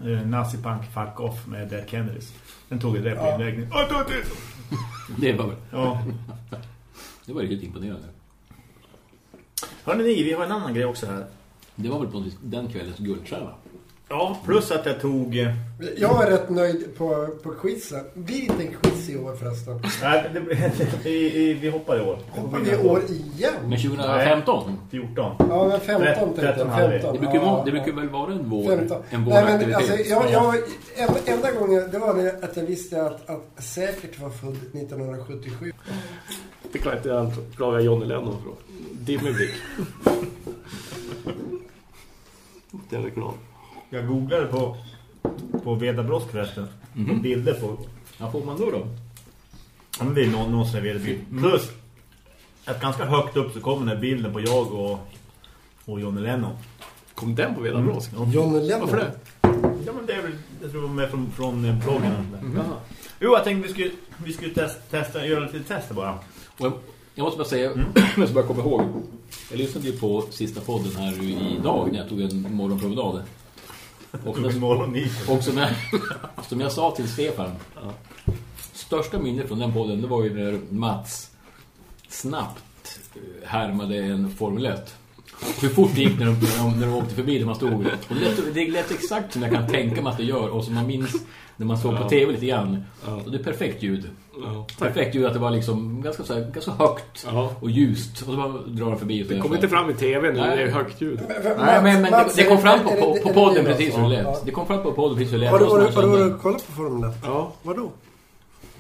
eh, Nazi Punk Fuck Off med Dead Kennedys. Den tog jag direkt på Ja. inräkning. Åh, tog det! Var, Ja. det var riktigt imponerande. Hörrni ni, vi har en annan grej också här. Det var väl på den kvällens guldstjärna. Ja, plus att jag tog... eh, Jag är rätt nöjd på, på quizen. Blir inte en quiz i år förresten. Nej, det, vi, vi, vi hoppar i år. Hoppar vi i år igen? Men 2015? 14. Ja, men 15 Tret- tänkte 13 jag. hade vi. 15. Det brukar, ja, det brukar väl vara en vår, 15. en Nej, men våraktivitet? alltså, jag, jag, en, enda gången, det var när att jag visste att, att säkert var född 1977. Det kan jag inte anklaga Johnny Lennon för. Dimmig blick. Det är reklam. Jag googlade på, på Veda Brosk förresten. Mhm. Bilder på... Vad får man då då? Ja, men det är någon, någon som är Veda bild. Plus att ganska högt upp så kommer den här bilden på jag och, och Johnny Lennon. Kom den på Vedan Brosk? John Lennon. Varför det? Ja, men det är väl, jag tror det var med från, från eh, bloggen. Jaha. Jo, jag tänkte vi skulle, vi skulle testa, testa, göra lite tester bara. Jag, jag måste bara säga, Mm. *clears throat* jag måste bara komma ihåg. Jag lyssnade ju på sista podden här idag när jag tog en morgonpromenad. Och, och som, jag, *laughs* som jag sa till Stefan. Största minnet från den podden det var ju när Mats snabbt eh, härmade en Formel 1. Hur fort det gick när de, när de, när de åkte förbi där man stod. Och det, lät, det lät exakt som jag kan tänka mig att det gör. Och som man minns när man såg på tv lite grann. Ja. Och det är perfekt ljud. Ja. Perfekt ljud att det var liksom ganska, så här, ganska högt Ja. och ljust. Och så bara drar de förbi. Och Det så inte fram i tv nu, det är högt ljud. Nej, men, men det, det kom fram på, på, på podden precis hur det lät. Ja. Det kom fram på podden precis hur det lät. Har du, har, var du, har du kollat på Formel 1? Ja, Vadå?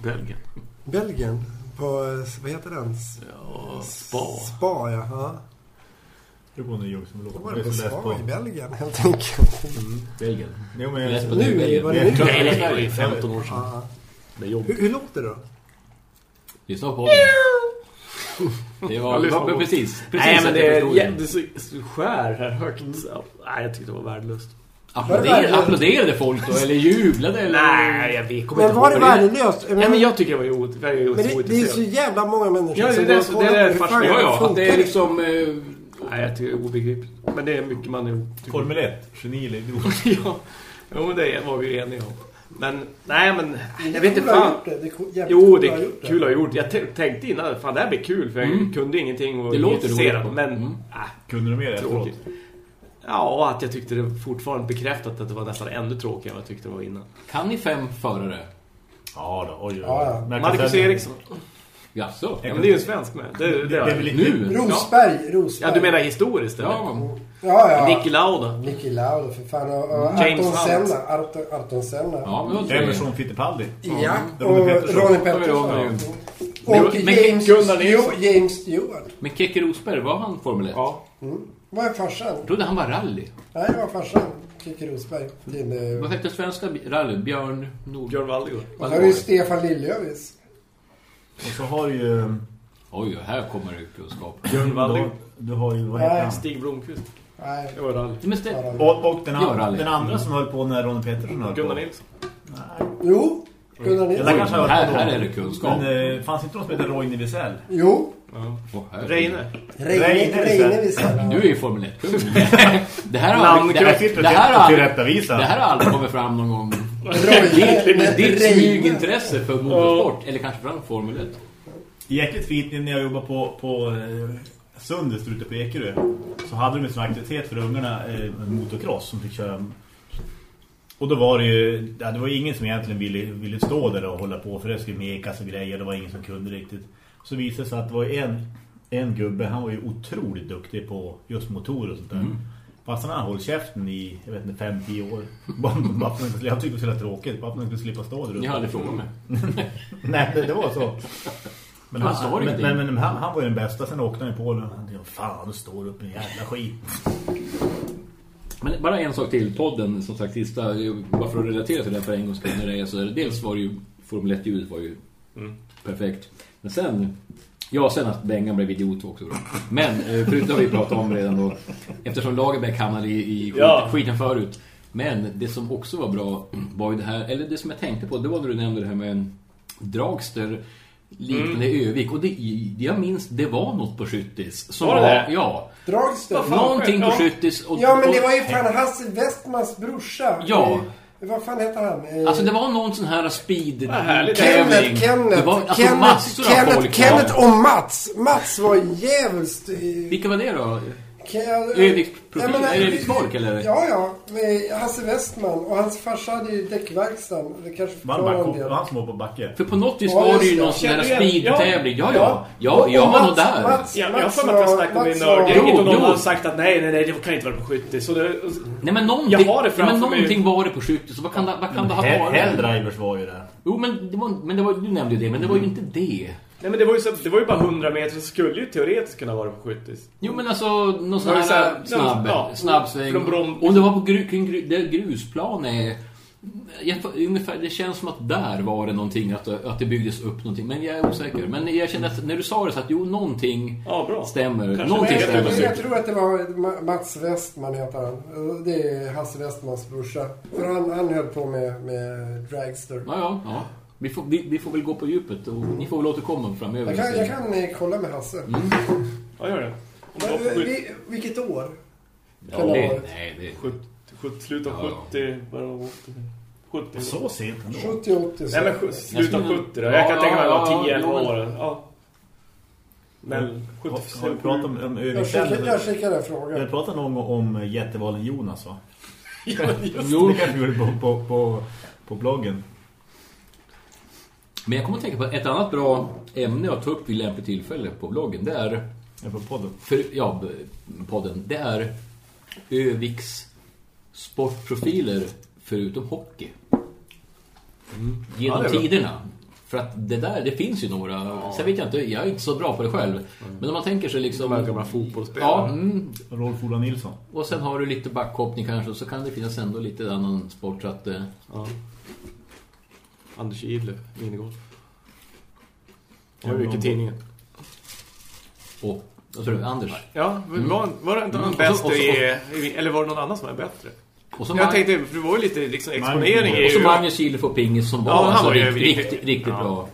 Belgien. Belgien? På, eh, vad heter den? Ja, spa. Spa, ja. Ja. Det var en som låg. Då var det på spa i Belgien, helt enkelt. Belgien. Jo, men på jag, det. Nu, Belgien. var det nu? Nej, det var ju 15 år sedan. Ja. Det är jobbigt. Hur, hur låter det då? Lyssna på. Det var, det lyssnar var på- precis, precis Nej, men det är, förstod ja, det. det är så, så skär här högt. Ja, Nej, jag tyckte det var värdelöst. Applåderade, applåderade folk då? Eller jublade? Eller? Nej, jag vet, kommer Men inte var det värdelöst? Ja, men jag tycker det var ju Men det, det är så jävla många människor Ja, det är som det det på hur fan fascinerande. Ja, ja, att det är liksom... Nej, jag tycker det är obegripligt. Men det är mycket man är... tycker- Formel 1, geni eller idiot. *laughs* ja, jo, men det var vi eniga om. Men, nej men, jag vet inte fan. gjort det. Det Jo, det är gjort kul att ha gjort. Jag t- tänkte innan, fan det här blir kul. För jag Mm. kunde ingenting och Det låter intresserad. roligt. Men, Mm. äh, Kunde du mer efteråt? Ja, att jag tyckte det fortfarande bekräftat att det var nästan ännu tråkigare än vad jag tyckte det var innan. kan ni fem förare? Ja då, oj, oj, oj. Ja, ja. Jag Marcus Eriksson. Jaså? Ja, men det är ju en svensk med. Det, det, Det är väl Nu? Rosberg, Rosberg. ja, du menar historiskt eller? Ja, Ja, ja. Nicky Lauda. Nicky Lauda för fan. Och, och James Arton. Senna. Arton, Arton Senna. ja men säger Emerson Fittipaldi. Ja, Ronny och Pettersson. Ronny Ja, Pettersson. Och Men James, Gunnar Nilsson. Jo, James Stewart. Men Keke Rosberg, var han Formel 1? Ja. Mm. Vad är farsan? Jag trodde han var rally. Nej, det var farsan. Kikki Rosberg. Din, eh, Vad hette svenska rally? Björn Nord... Björn Waldegård. och så har ju Stefan Liljövis. Och så har du ju... Oj, här kommer det kunskap. Björn Waldegård. Du, du har ju, vad heter Nej. han? Stig Blomqvist. Nej. Det Och, och den, Ja, an, rally. den andra som höll på när Ronny Pettersson höll Gunnar på. Nilsson. Jo, Gunnar Nilsson. kanske har Här, här är det kunskap. Men eh, fanns inte någon som heter Roine Wiesel? Jo, Åh, här. Reine. Reine, Reine Reine Wiesel. Du är ju Formel 1-kung. *laughs* det här har aldrig... Det här, sitter det här har och aldrig, tillrättavisa. det här har aldrig kommit fram någon gång. Reine. Ditt smygintresse för motorsport, eller kanske fram Formel 1. Jäkligt fint när jag jobbade på, på eh, Sundes ute på Ekerö så hade de en sån aktivitet för ungarna eh, motocross som fick köra. Och då var det ju ja, det var ingen som egentligen ville, ville stå där och hålla på för det skulle mekas och grejer det var ingen som kunde riktigt. Så visade det sig att det var en, en gubbe han var ju otroligt duktig på just motorer och sånt där fast han hade hållit käften i jag vet inte 5-10 år *laughs* bara, bara för jag tyckte det var så tråkigt bara för att han skulle slippa stå där uppe. har aldrig frågat mig. *laughs* Nej, det, det var så. Men, Han han, men, men, men han, han var ju den bästa. Sen åkte han i Polen. Han tänkte, fan, då står upp en jävla skit. Men bara en sak till. Podden, som sagt, sista. Bara för att relatera till det här för en gångs skull. när det är Så är det, dels var det ju Formel 1-ljudet var ju perfekt. Men sen... Ja, sen att Bengan blev idiot också då. Men, eh, förutom har vi pratat om redan då. Eftersom Lagerbäck hamnade i, i skit, Ja. skiten förut. Men det som också var bra var ju det här, eller det som jag tänkte på, det var när du nämnde det här med en dragster liknande Övik. Och det, jag minns, det var något på Skyttis. Som Var det det? Ja. Dragster. Någonting på Ja. Skyttis. Och, Ja, men det var ju fan Hasse Westmans brorsa. Ja. Vad fan heter han? Eh, Alltså det var någon sån här speed. Kenneth, Kenneth, Det var alltså Kenneth, massor av Kenneth, folk. Kenneth och Mats. Mats var djävulskt... eh, Vilka var det då? Öviks profil? Ja, men, Är det Öviks folk eller? Ja, ja. Med Hasse Westman. Och hans farsa hade ju däckverkstan. Det kanske Var förklarar han, var han som var på backe? För på något vis Ja, var det ju det. någon sån här igen. speedtävling. Ja, ja. Ja, jag var nog där. Mats- Ja, jag har för mig att jag snackade med nördgänget och någon har sagt att nej, nej, nej, det kan inte vara på 70. Så det, Nej men någonting, Jag har det men mig. någonting var det på skytte. Så vad kan det, vad kan det ha varit? Helldrivers var ju där. Jo, men, det var, men det var, du nämnde ju det, men det var ju inte det. nej, men det var, ju så, det var ju bara 100 meter så skulle ju teoretiskt kunna vara på 70. Jo men alltså någon sån det så här här- snabb, ja, snabbsväng. från Brom- Om det var på gru, kring gru, där grusplan är jag, ungefär, det känns som att där var det någonting att, att det byggdes upp någonting men jag är osäker men jag kände att när du sa det så att jo någonting Ja, bra. stämmer Kanske någonting det. stämmer Jag, jag tror att det var Ma- Mats Westman heter han. Det är Hasse Westmans brorsa. För han, han höll på med, med dragster. ja, ja, ja. Vi, får, vi, vi får väl gå på djupet och ni får väl återkomma framöver Jag kan, jag kan eh, kolla med Hasse. Ja, gör det. Eh, 70, vi, vilket år? Ja, det nej, det, 70, 70, slutet av Ja, ja. 70, vad var det? 70. Så sent ändå. 70-80 så. Nej, men slutet av skulle- 70 då. Jag kan Ja, tänka mig att det ja, var 10 ja, 11 jo, men- år. Ja. Men Har, 70, har vi pratat om, om jag skickar, jag skickar en Vi har pratat någon gång om jättevalen Jonas va? *laughs* jo, Det kanske vi gjorde på, på, på, på bloggen. men jag kommer att tänka på ett annat bra ämne att ta upp vid lämpligt tillfälle på bloggen det är Ja, på podden. för, ja, podden, det är Öviks sportprofiler förutom hockey. Genom Ja, tiderna. För att det där, det finns ju några. Sen vet jag inte, jag är inte så bra på det själv. Men om man tänker sig liksom... De här gamla fotbollsspelare. Ja, mm, Rolf Ola Nilsson. och sen har du lite backhoppning kanske. Och så kan det finnas ändå lite annan sport. Så att, eh, Ja. Anders Idle, minigolf. Jag mycket i tidningen. och, vad sa du, Anders? Ja, men var, var det inte Mm, och så- bäst och så- i. Eller var det någon annan som var bättre? Och så, Jag Mag- tänkte, för det var ju lite liksom exponering i... och så Magnus Kiele på pingis som var, Ja, han alltså, var ju riktigt, riktigt- ja. bra.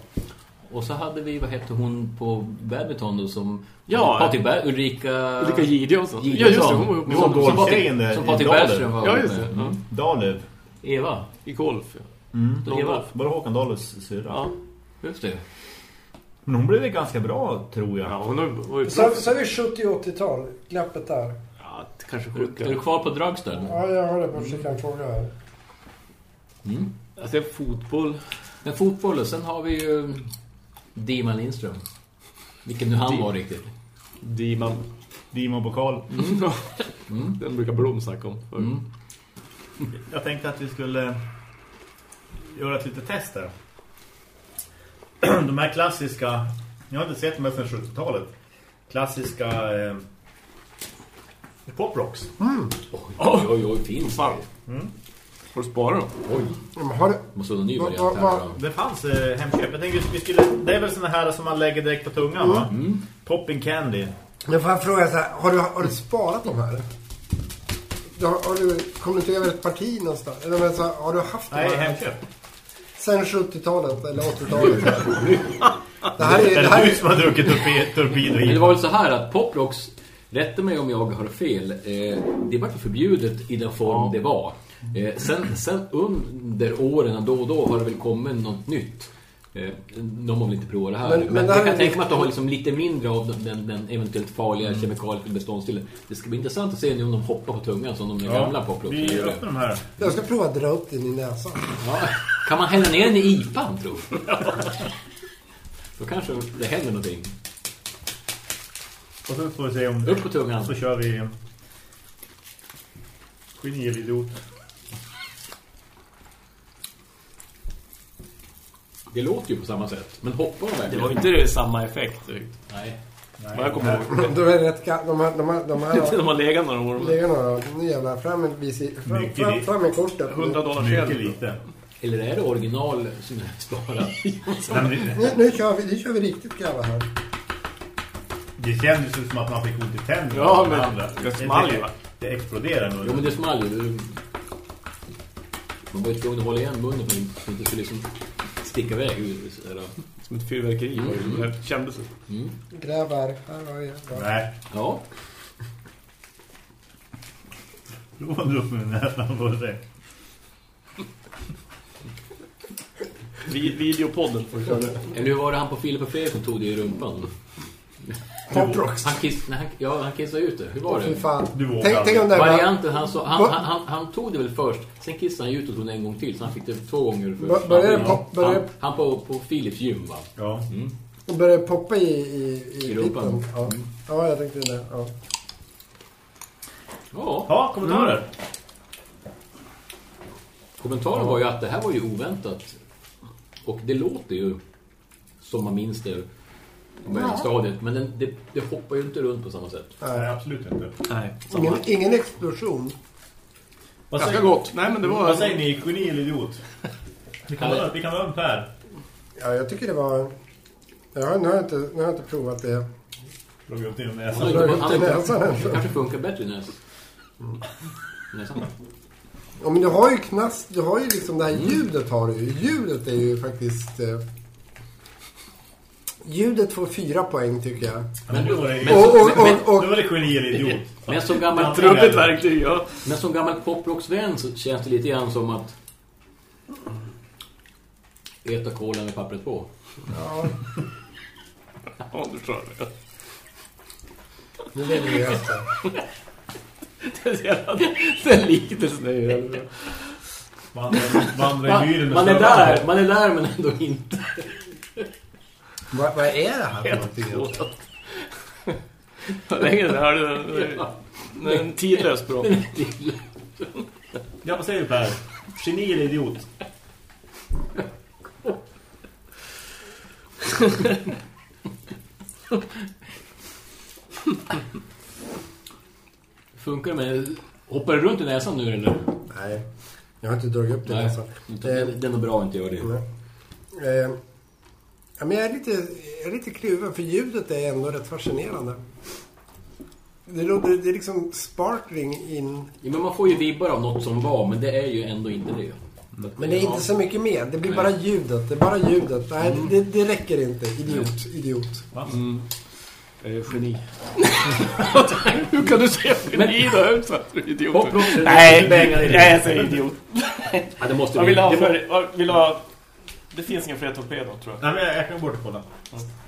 Och så hade vi, vad hette hon på badminton då som... Ja. Patrik Berg, Ulrika... Ulrika Gideonsson. Ja, just det, hon var som Patrik, golftjejen där som Patrik. Bergström var Ja, just det. Mm. Dalev. Eva. I golf, ja. Då Eva. Var det Håkan Dahles syrra? Ja, Just det. Men hon blev väl ganska bra, tror jag. ja hon har- var ju Så, så är vi 70-80-tal. Glappet där. Ja, kanske Är du, är 70. du kvar på Dragster? Ja, jag har det. Skicka en fråga här. Mm. Alltså, fotboll. Men fotboll, och sen har vi ju Dima Lindström. Vilken nu han Di- var riktigt. Diman. Dima Pokal. *laughs* Den brukar Blom snacka om. Mm. Jag tänkte att vi skulle göra ett litet test här. *clears throat* De här klassiska, jag har inte sett dem här sedan 70-talet. Klassiska eh, poprocks. Oj, oj, oj, finns Fan. det. Får du spara dem? Men har du... Måste vara en ny Va- variant va- här. va- då. Det fanns eh, hemköp. Jag tänkte vi skulle, det är väl såna här som man lägger direkt på tungan va? Popping candy. Men får jag fråga så här, har du, har du sparat de här? Du, har, har du kommit över ett parti någonstans? Eller men så, har du haft de Nej, här? hemköp. Sen 70-talet eller 80-talet. Det här är, Det det är här du som har druckit Men det var väl så här att Poprocks, rätta mig om jag har fel, eh, det var förbjudet i den form det var. Eh, sen, sen under åren då och då har det väl kommit något nytt. Eh, de har väl inte provat det här. Men- Men, men det jag kan är- tänka mig att de har liksom lite mindre av den, den, eventuellt farliga kemikaliska beståndsdelen. Det ska bli intressant att se nu om de hoppar på tungan som de gamla Poprocks vi öppnar de här. jag ska prova att dra upp den i näsan. Ja. Kan man hälla ner den i IPAn, tror jag? Då kanske det händer någonting. Och sen får vi se om... Upp på tungan. Så kör vi... Genielidiot. Det låter ju på samma sätt. Men hoppar de Det verkligen? var inte det samma effekt direkt. Nej. Vad jag kommer ihåg. De är rätt de har, de har, de har, *laughs* De har legat några år. lägger några, nu jävlar, fram med, visi, fram, fram, fram med kortet. 100 dollar fel. lite. Eller är det original som är sparat? *laughs* Det- Nu, nu, kör vi, nu kör vi riktigt grabbar här. Det kändes ju som att man fick ont i tänderna. Ja, men andra. det small ju? Det exploderar nog. Jo, men det small ju. Man var ju tvungen att hålla igen munnen för att det inte skulle liksom sticka iväg. Som ett fyrverkeri var det. Det kändes det. Mm. Grabbar, här har vi. Ja. Nej. Ja, Prova att dra upp med näsan på sig. Vi- Videopodden får du köra. eller hur var det han på Filip och Fredrik som tog det i rumpan? Poprox. Han, kiss, nej, han, ja, han kissade ut det. Hur var det? fan. Du Tänk, tänk om det var... Varianten, han, så, han, han, han, han tog det väl först. Sen kissade han ut och tog det en gång till. Så han fick det två gånger. För, Bör- börjar det han, pop- börjar han, han på, på Philips gym, va? Ja. Och började poppa i, i, i, I rumpan. Ja. ja, jag tänkte det. Ja. Ja. Ja, kommentarer. Kommentaren var ju att det här var ju oväntat. Och det låter ju som man minns det på mellanstadiet. Men den, det, det hoppar ju inte runt på samma sätt. Nej, absolut inte. Nej. Ingen, ingen explosion. Vad Ganska säger, gott. Nej, men det var... vad säger ni? Geni eller idiot? Vi kan vara, vi kan vara en Per. Ja, jag tycker det var... Ja, nu, har jag inte, nu har jag inte provat det. Drog upp din näsa. inte- upp näsan. det kanske funkar bättre i näs. näsan. Ja, men du har ju knast, du har ju liksom det här ljudet har du ju. Ljudet är ju faktiskt... Ljudet får fyra poäng tycker jag. Men då var det, Men- Och, var det geni eller idiot. Men som gammal, Trubbigt verktyg, ja. men som gammal poprocksvän så känns det lite grann som att äta kola med pappret på. ja, Ja, du tror det. nu lever vi efter. Den liknelsen är ju jävla bra. Myren Man, med man är där, man är där men ändå inte. Vad, vad är det här för någonting? egentligen? *laughs* Länge sedan jag hörde den. Det är en tidlös bra. *laughs* Ja, vad säger du Per? Geni eller idiot? *laughs* Funkar det med... Hoppar det runt i näsan nu eller? Nej, jag har inte dragit upp utan det, det är nog bra att inte göra det. Nej. Eh, ja, men jag är lite, jag är lite kluven för ljudet är ändå rätt fascinerande. Det, låter, det är liksom sparkling in. Ja, men man får ju vibbar av något som var, men det är ju ändå inte det. Men det är inte så mycket mer. Det blir Nej. bara ljudet. Det är bara ljudet. Nej, det, det räcker inte. Idiot. Idiot. Eh, Geni. *laughs* Hur kan du säga geni då? Jag sa att du är idiot. Nej, jag säger idiot. Ja, det måste bli. vill du ha för... Vill ha... Det finns ingen fler torpedo, tror jag. Nej, men jag, jag kan bort och kolla.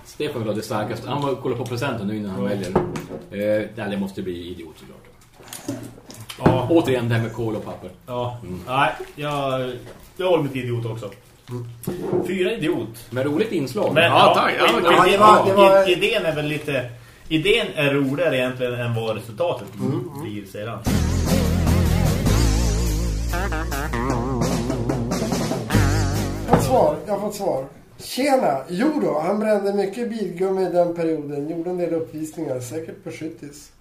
Stefan vill ha det starkaste. Han var kollar på procenten nu innan han väljer. Eh, nej, det måste bli idiot såklart. Ja. Återigen det här med kol och papper. Ja. Nej, jag, jag håller mitt idiot också. Fyra idiot. Men roligt inslag. Men, Ja, tack. Ja, men-. Ja, det var- det var- Idén är väl lite... Idén är roligare egentligen än vad resultatet blir sedan. Jag har fått svar. Jag har fått svar. Tjena! Jo då, han brände mycket bilgummi i den perioden. Gjorde en del uppvisningar. Säkert på skyttis.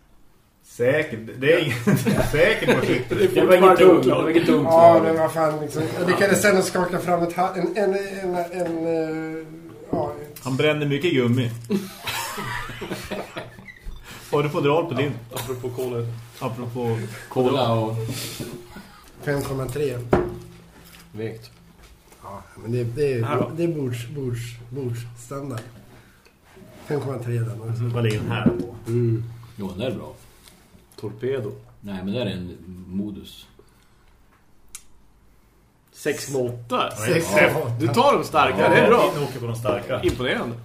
Säkert. Det är inget *laughs* säkert på sikt. Det var inget tungt. Det var inget tungt Ja, men vad fan liksom. Jag lyckades sen skaka fram ett en, en, en, en, en, eh, ja, Han brände mycket gummi. Har du fodral på din? Apropå kola. Apropå... Kola och 5,3. vekt. Ja, men det, det, är, Här då? det är bords, bords, bordsstandard. 5,3 den också. Vad ligger den här på? Jo, den där är bra. Torpedo. Nej, men det är en modus. 6,8. Sex- Ja. Du tar dem starka, det är bra. Åker på de starka. Imponerande.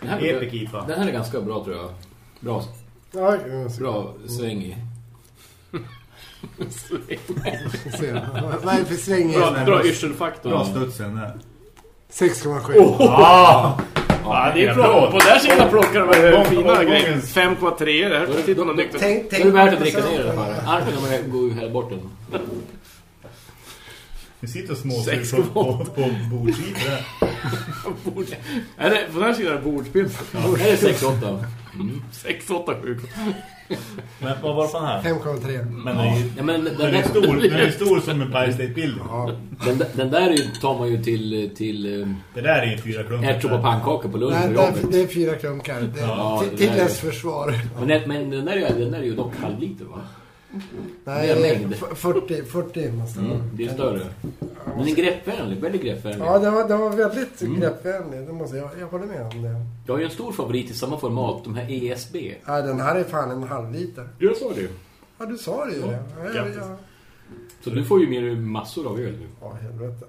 Den här, Epic IPA. den här är ganska bra, tror jag. Bra, Ja, jag ska bra sväng i. Vad är det för sväng i Bra, den bra yrselfaktor. Bra studsen där. 6,7. Ah! Ja, det är bra. På där sidan plockar de här fina omgångens- grejer. 5,3 det här. Nytt. Tänk, Det tänk är värt att på dricka ner det här. Arken kommer gå här bort den. Vi sitter småsur på, på, på bordsidan där. Är det, på den här sidan är det bordspilset. Det är 6-8. 6,8 7. Men vad var det för den här? 5,3. Men den är, ju- Ja, men den, den är stor, den är stor som en Empire State Building. Ja, Den, den där är ju- tar man ju till, till um, Det där är ju fyra klumpar. ärtsoppa och pannkakor på lunch Nej, på det är, jobbet. det är fyra klunkar. Det, Ja, till där dess försvar. Men, den, men den, där är, ju- den där är ju dock halvliter va? Nej, Det är mängd. f- 40, 40 måste det vara. Mm, det är större. Men den är greppvänlig, väldigt greppvänlig. Ja, det var, det var väldigt Mm. greppvänlig. Det måste jag, jag håller med om det. Jag har ju en stor favorit i samma format, de här ESB. Ja, den här är fan en halv liter. Jag sa det Ja, du sa det ju. Ja, ja. Så du får ju mer massor av öl nu. ja helvete.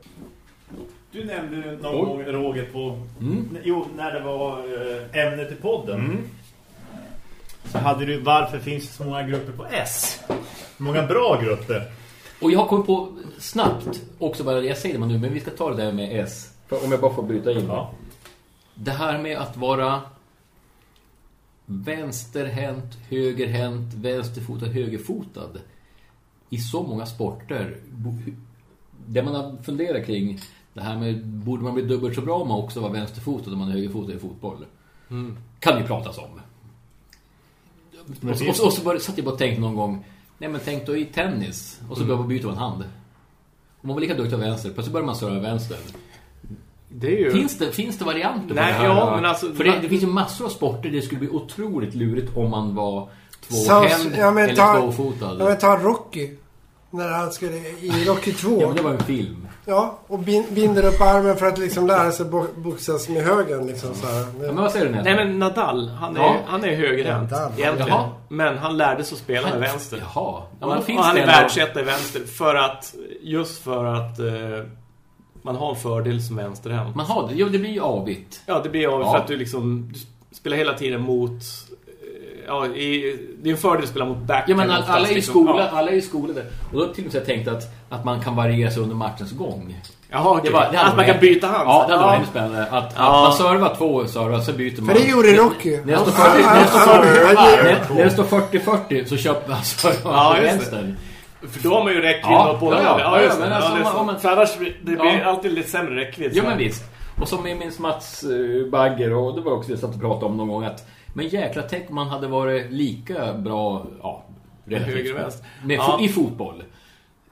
Du nämnde någon Oj. gång Roger på... Mm. Jo, när det var eh, ämnet i podden. Så hade du varför finns det så många grupper på S? Många bra grupper. Och jag har kommit på snabbt också bara, jag säger det nu, men vi ska ta det där med S. För om jag bara får bryta in. Ja. Det här med att vara vänsterhänt, högerhänt, vänsterfotad, högerfotad i så många sporter. Det man har funderat kring det här med, borde man bli dubbelt så bra om man också var vänsterfotad om man är högerfotad i fotboll? Kan ju pratas om. Och så, och så, och så bara, satt jag bara och tänkte någon gång, nej men tänk då i tennis, och så börjar man byta en hand. Om man var lika duktig av vänster, plötsligt börjar man serva vänster. Det ju... Finns det, finns det varianter på Nej, det här? ja, men alltså- För det, det finns ju massor av sporter där det skulle bli otroligt lurigt om man var tvåhänd ja, men eller ta- tvåfotad. Ja, men ta Rocky. När han skulle i Rocky 2. Ja, men det var en film. Ja, och bin, binder upp armen för att liksom lära sig bo boxas med högern liksom så här. Ja, men vad säger du Nelson? Nej men Nadal, han är, Ja. han är högerhänt Nadal. egentligen. Jaha. Men han lärde sig att spela med vänster. Jaha. Ja, men finns och han är världsetta i vänster för att, just för att eh, man har en fördel som vänsterhänt. Man har det. Jo, det blir ju avigt. Ja, det blir av Ja. för att du liksom du spelar hela tiden mot... eh, Ja, i, det är en fördel att spela mot backhand Ja, men all, oftast, alla är i liksom. skola, Ja. alla är i skola där. Och då har till och med jag tänkt att, att man kan variera sig under matchens gång. Jaha, okej. Det var, det att man varit kan byta hand. Ja, det hade varit ja. hemskt spännande. Att, Ja. att man servar två servar, så byter man. För det gjorde Rocky. När det står Han- 40 när det står han- 40 han- när- när det står 40-40 så köper man servar Ja, på vänster. För då har man ju räckvidd Ja, på ja, ja, ja, just ja, men det. alltså, ja, man- För annars blir det blir Ja. alltid lite sämre räckvidd. Ja men visst. Och som jag minns Mats eh, Bagger och det var också det jag satt och pratade om någon gång att men jäkla tänk om man hade varit lika bra ja, relativt med, Ja. i fotboll.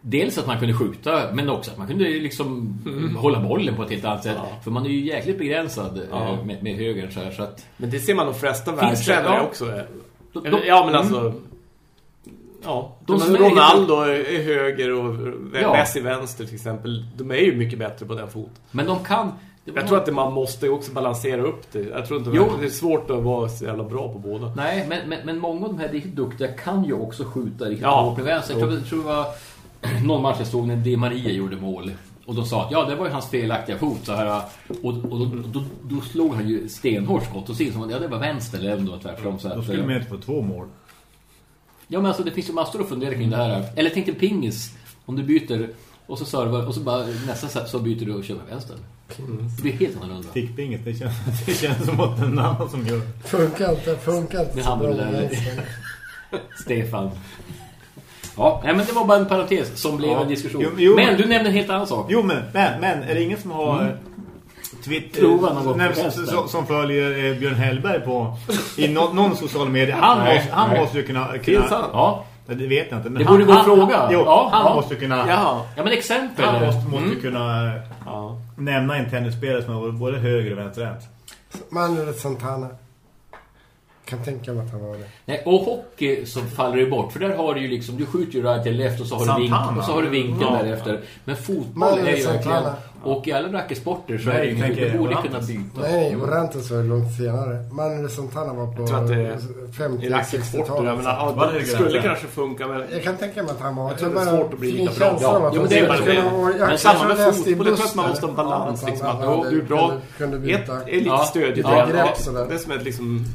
Dels att man kunde skjuta men också att man kunde liksom hålla bollen på ett helt annat sätt. Mm. Ja. För man är ju jäkligt begränsad eh, Ja. med, med högern så här så att Men det ser man de flesta världstränare Ja. också. Eller, då- ja, men mm. alltså... Ja, De de är Ronaldo är höger och. Messi vänster till exempel. De är ju mycket bättre på den fot. Men de kan Jag tror att man måste också balansera upp det. Jag tror inte Jo. det är svårt att vara så jävla bra på båda. Nej, men, men, men många av de här riktigt duktiga kan ju också skjuta riktigt Ja. hårt med vänster. Jag tror, jag tror det var *clears throat* någon match jag såg när Di Maria gjorde mål. Och de sa att ja, det var ju hans felaktiga fot så här. Och, och då, då, då slog han ju stenhårt skott och så som att ja, det var vänster eller ändå tvärtom. Så Då att, skulle man inte få två mål. Ja, men alltså det finns ju massor att fundera kring det här. Eller tänk dig pingis. Om du byter och så servar och så bara nästa så byter du och kör med vänster. Det blir helt annorlunda. Fickpinget, det känns, *laughs* det känns som att en annan som gör det. Funkar inte, funkar inte Det hamnar där. Stefan. Ja, men det var bara en parentes som blev Ja. en diskussion. Jo, jo, men du nämnde en helt annan sak. Jo, men, men, men är det ingen som har mm. Twitter någon gång nej, som, som, följer eh, Björn Hellberg på i någon, någon social media? Han, Nej, måste, han nej. måste ju kunna... kunna han? Ja, Nej, Det vet jag inte. Men Det han, borde gå att han, fråga. Han, jo, Ja, han ja. måste kunna... Jaha. ja men exempel. Han måste, måste Mm. kunna eh, Ja. Nämna en tennisspelare som har varit både höger och vänsterhänt. Manuel Santana. Kan tänka mig att han var det. Nej, och hockey så faller det bort. För där har du ju liksom, du skjuter ju right eller left och så har du, Santana. och så har du vinkeln Ja. därefter. Men fotboll Manuel är ju verkligen... Och i alla racketsporter så Nej, är det ju du borde Orantes. kunna byta. Nej, Orantes var ju långt senare. Manuel Santana var på Jag tror att det är 50 I racketsporter, jag menar, ja, Vad är det det skulle kanske funka men... Jag kan tänka mig att han var... Jag tror det är svårt att bli lika bra. Ja, att men det är skulle bara det. Men samma med fotboll, jag tror att man måste ha balans. ja, Liksom, att, du är bra. Kunde, kunde Ett är lite. Ja, det, det är som ett liksom...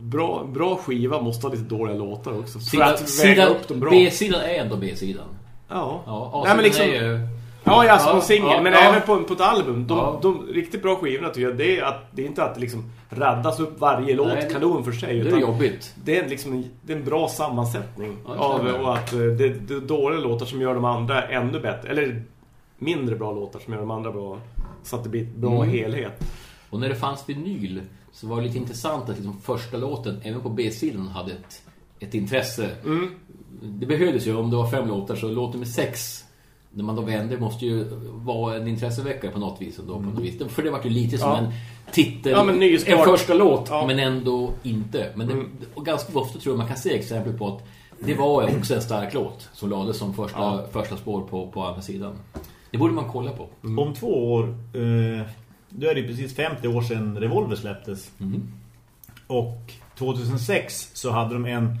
Bra, bra skiva måste ha lite dåliga låtar också. För Sidan, att väga upp dem bra. B-sidan är ändå B-sidan. Ja. Ja, Nej, A-sidan men liksom, är ju... Ja, ja, alltså Ja, på singel. ja, men ja. även på, på ett album. De, Ja. de riktigt bra skivorna tycker jag, det är, att, det är inte att liksom raddas upp varje låt Nej, kanon för sig. Det är jobbigt. det är, liksom, en- det är en bra sammansättning. Av, och att eh, det, det är dåliga låtar som gör de andra ännu bättre. Eller mindre bra låtar som gör de andra bra. Så att det blir ett bra Mm. helhet. Och när det fanns vinyl så var det lite intressant att liksom första låten, även på B-sidan, hade ett, ett intresse. Mm. Det behövdes ju, om det var fem låtar så låt nummer sex när man då vände måste ju vara en intresseväckare på något vis. Då, på något vis. För det var ju lite som Ja. en titel, Ja, men en första låt, Ja. men ändå inte. Men det, Mm. och ganska ofta tror jag man kan se exempel på att det var också en stark låt som lades som första, Ja. första spår på, på andra sidan. Det borde man kolla på. Om två år, eh, då är det precis 50 år sedan Revolver släpptes. Mm. Och 2006 så hade de en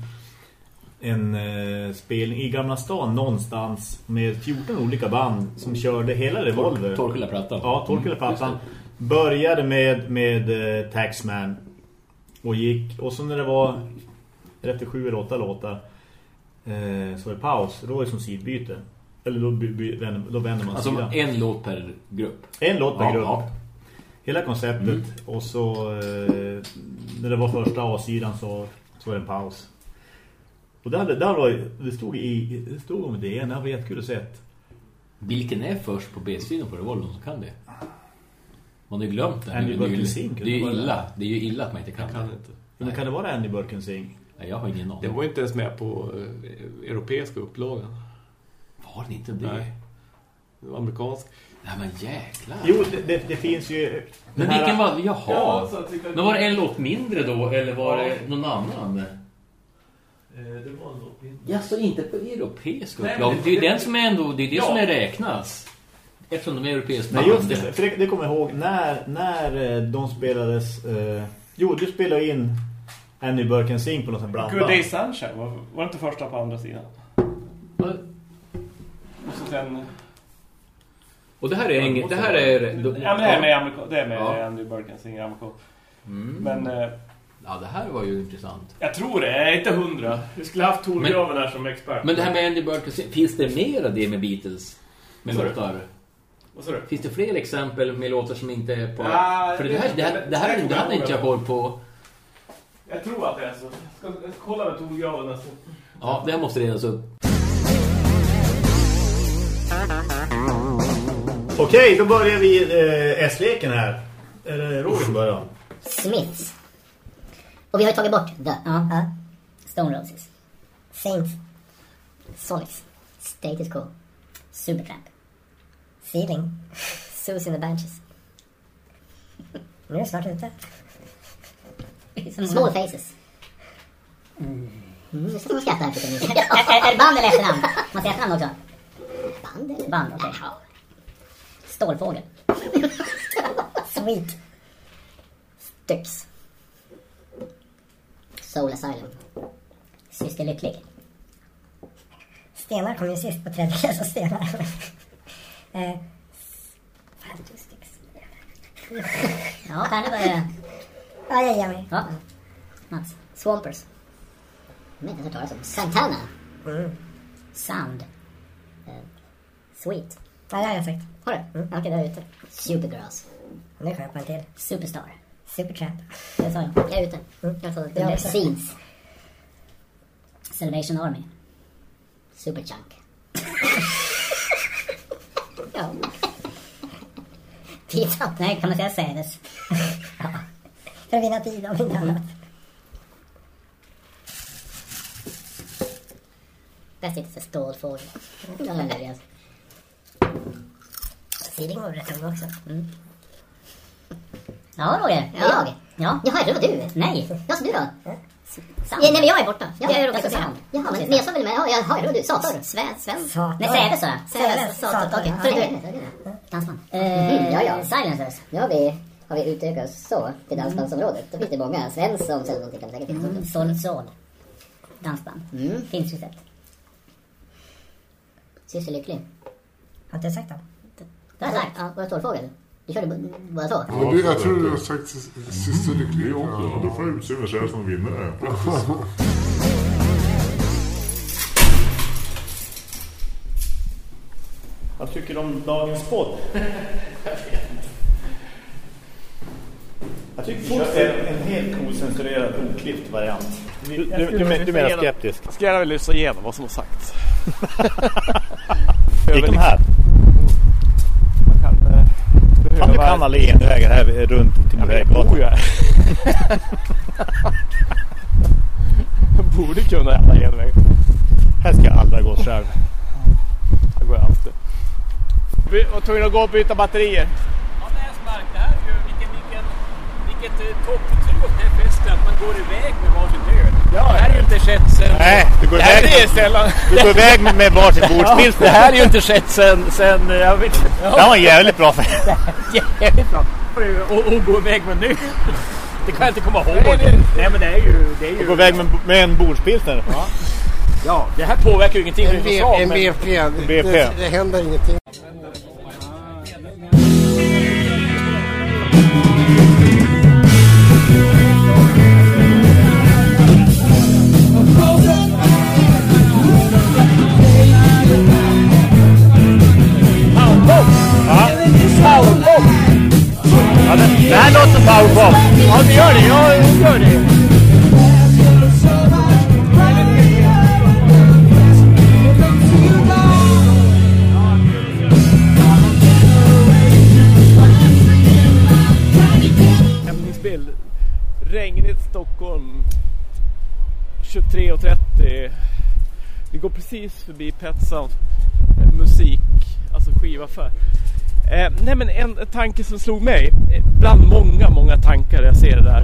en eh, spelning i Gamla stan någonstans med 14 olika band som körde hela Revolver. Torkula-plattan. Ja, Torkula-plattan. Började med, med eh, Taxman och gick. Och så när det var efter sju eller åtta låtar eh, så var det paus. Då var det som sidbyte. Eller då, by, by, vänder, då vänder man Alltså sida. en låt per grupp. En låt per Ja, grupp. ja. Hela konceptet. Mm. Och så eh, när det var första A-sidan så, så var det en paus. Och där, där var, det stod i det stod om det. Det var jättekul att se. Vilken är först på B-sidan på Revolver som kan det? Man har ju glömt det. Andy Burkensink, Det är ju illa. Det är ju illa att man inte kan kan det. inte. Men kan det vara Andy Burkensing? Nej, jag har ingen aning. Det var ju inte ens med på eh, europeiska upplagan. Var det inte det? Nej. Det var amerikansk. Nej, men jäklar. Jo, det, det, det finns ju... men den här- vilken var... Jaha. Ja, så jag tyckte- Men var det en låt mindre då? Eller var det någon annan? Eh, Det var en. Ja, så inte på europeisk Nej, upplag. men Det är ju den som är ändå... Det är det Ja. som är räknas. Eftersom de är europeiska Nej, just det. För det, det kommer jag ihåg när, när eh, de spelades... Eh, jo, du spelade in Andy Burkensing på något sånt blanda. Good Day Sunshine var, var det inte första på andra sidan. Och så sen... Och det här är... Eng... Det här är... Ja, men det är med, amerika- det är med Ja. Andy Burkensing amerikan. Mm. Men eh, Ja, det här var ju intressant. jag tror det, jag är inte hundra. Vi skulle haft Tor Men- Graven här som expert. Men det här med Andy Burkensing, finns det mer av det med Beatles? Med Vad sa du? låtar? Vad sa du? Finns det fler exempel med låtar som inte är på... Ja, För det här, det här, det här, det det hade inte jag koll på. Jag tror att det är så. Jag ska, jag ska kolla med Tor Graven nästa. Ja, det här måste redas upp. Okej, då börjar vi eh, S-leken här. Är det Roger som börjar? Smiths. Och vi har ju tagit bort The. Ja. ja. Stone Roses. Saints. Sonics. Status Quo. Supertramp. Feeling. Susie and the Banshees. Nu är det snart ute. Small Faces. Mm. Nu sitter man och skrattar här. *laughs* Är det band eller efternamn? Man säger efternamn också. Band eller? Band, okej. Stålfågel. Sweet. Styx. Soul Asylum. Syster Lycklig. Stenar kom ju sist på och stenar. *laughs* eh, Fantastics. Ja, kan du börja? Ja, jag ger mig. Ja. Mats. Swampers. Jag vet inte talas om. Santana. Mm. Sound. Eh, sweet. Ja, det har jag sagt. Har du? Mm. Okej, där är ute. Supergirls. Nu kom jag på en till. Superstar. Supertramp. Det sa jag. Jag är ute. Mm. Jag får Det också. Scenes. Salvation Army. Superchunk. ja. Pizza. Nej, kan man säga Sädes? Ja. För att vinna tid om inte annat. Bäst inte för stålfågel. Ja, det är det. Var rätt också. Mm. Ja, Roger. Det är jag. Ja. Jaha, jag trodde det var du. Nej. Ja, så du då? Sand. Ja, nej, men jag är borta. Ja, jag jag råkat sa säga. sand. Jaha, Jag men, jag sa väl med... Ja, jaha, det var du. Sator. Sven. Sven. Nej, Säve sa jag. Säve. Sator. Okej. Ja, okej. du... Dansband. Mm, ja, ja. Silencers. Har vi, har vi utökat så till dansbandsområdet. Då finns det många. Svensson eller någonting kan det säkert finnas Mm. Sol, sol. Dansband. Mm. Finns recept. Sissel Lycklig. Har inte jag sagt det? Det har jag sagt. Ja, var det Stålfågel? Du körde bara så? Men du, jag tror du har sagt sista lycklig. Det också. Ja, då får jag utse mig själv som vinnare. *laughs* Vad tycker du om dagens podd? *laughs* Jag tycker fortfarande en, en helt osensurerad, oklippt variant. Du, du, du, du menar skeptisk? Ska jag väl lyssna igenom vad som har sagts. *laughs* Gick de här? Man kan, eh, behöva- Fan, du kan alla genvägar här runt till Ja, jag bor ju här. *laughs* Jag borde kunna alla genvägar. Här ska jag aldrig gå själv. Jag går alltid. Vi var tvungna att gå och byta batterier. Ja, Näsmark, det här är ju vilken, vilken, vilket eh, topptrio på den här festen att man går iväg med varsin öl. Ja, det här är ju inte skett sen... Nej, du går Det iväg, är sällan... du går iväg med, med varsin Ja, bordspilsner. det här är ju inte skett sen... sen eh, jag vet inte. Det här var en jävligt bra fest. Jävligt bra. Och, och gå iväg med nu. Det kan jag inte komma ihåg. Nej, men det är ju... Det är Du ju går iväg med, med en bordspilsner. ja, det här påverkar ju ingenting. En, v, en men- BP. BP. Det, det händer ingenting. Ja, det, det här låter powerpop. Ja, det gör det. Ja, det gör det. Regnigt Stockholm. 23.30. Vi går precis förbi Pet musik, alltså skivaffär. Eh, nej men en tanke som slog mig, eh, bland många, många tankar jag ser det där.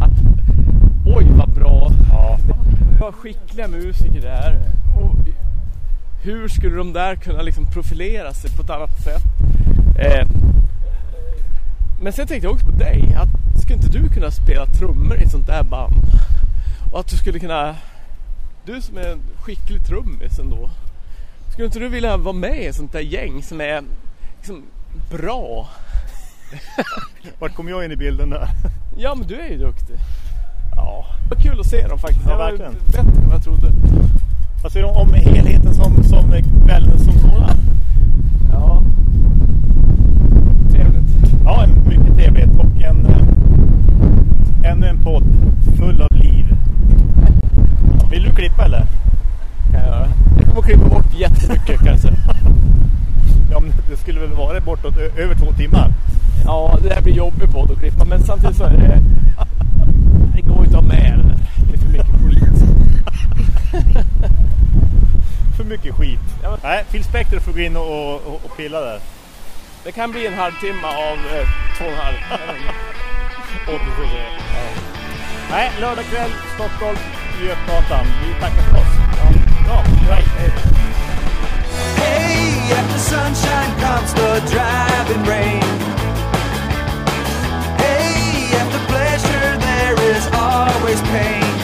Att oj vad bra, Ja. vad skickliga musiker det är. Och hur skulle de där kunna liksom profilera sig på ett annat sätt? Eh, men sen tänkte jag också på dig. Att skulle inte du kunna spela trummor i ett sånt där band? Och att du skulle kunna... Du som är en skicklig trummis ändå. Skulle inte du vilja vara med i ett sånt där gäng som är liksom bra? Vart kom jag in i bilden där? Ja men du är ju duktig. Ja. Vad kul att se dem faktiskt. Ja, Det var verkligen. Bättre än vad jag trodde. Vad säger du om helheten som, som kvällen som sådan? Ja. Trevligt. Ja, en mycket trevligt och en, eh, ännu en podd full av liv. Ja, Vill du klippa eller? Kan jag göra. Jag kommer att klippa bort jättemycket kanske. Ja, men det skulle väl vara bortåt över två timmar. Ja, det här blir jobbigt podd att klippa men samtidigt så är det... Det går inte att ha med det är för mycket skit. *laughs* För mycket skit. Ja, men- Nej, Phil Spector får gå in och, och, och pilla där. Det kan bli en halvtimme av eh, två och en halv. Återstår. Ja. Nej, lördag kväll, Stockholm, Götgatan. Vi tackar för oss. Ja, bra. Hej. yet the sunshine comes the driving rain. Hey, after pleasure there is always pain.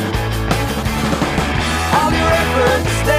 All your efforts.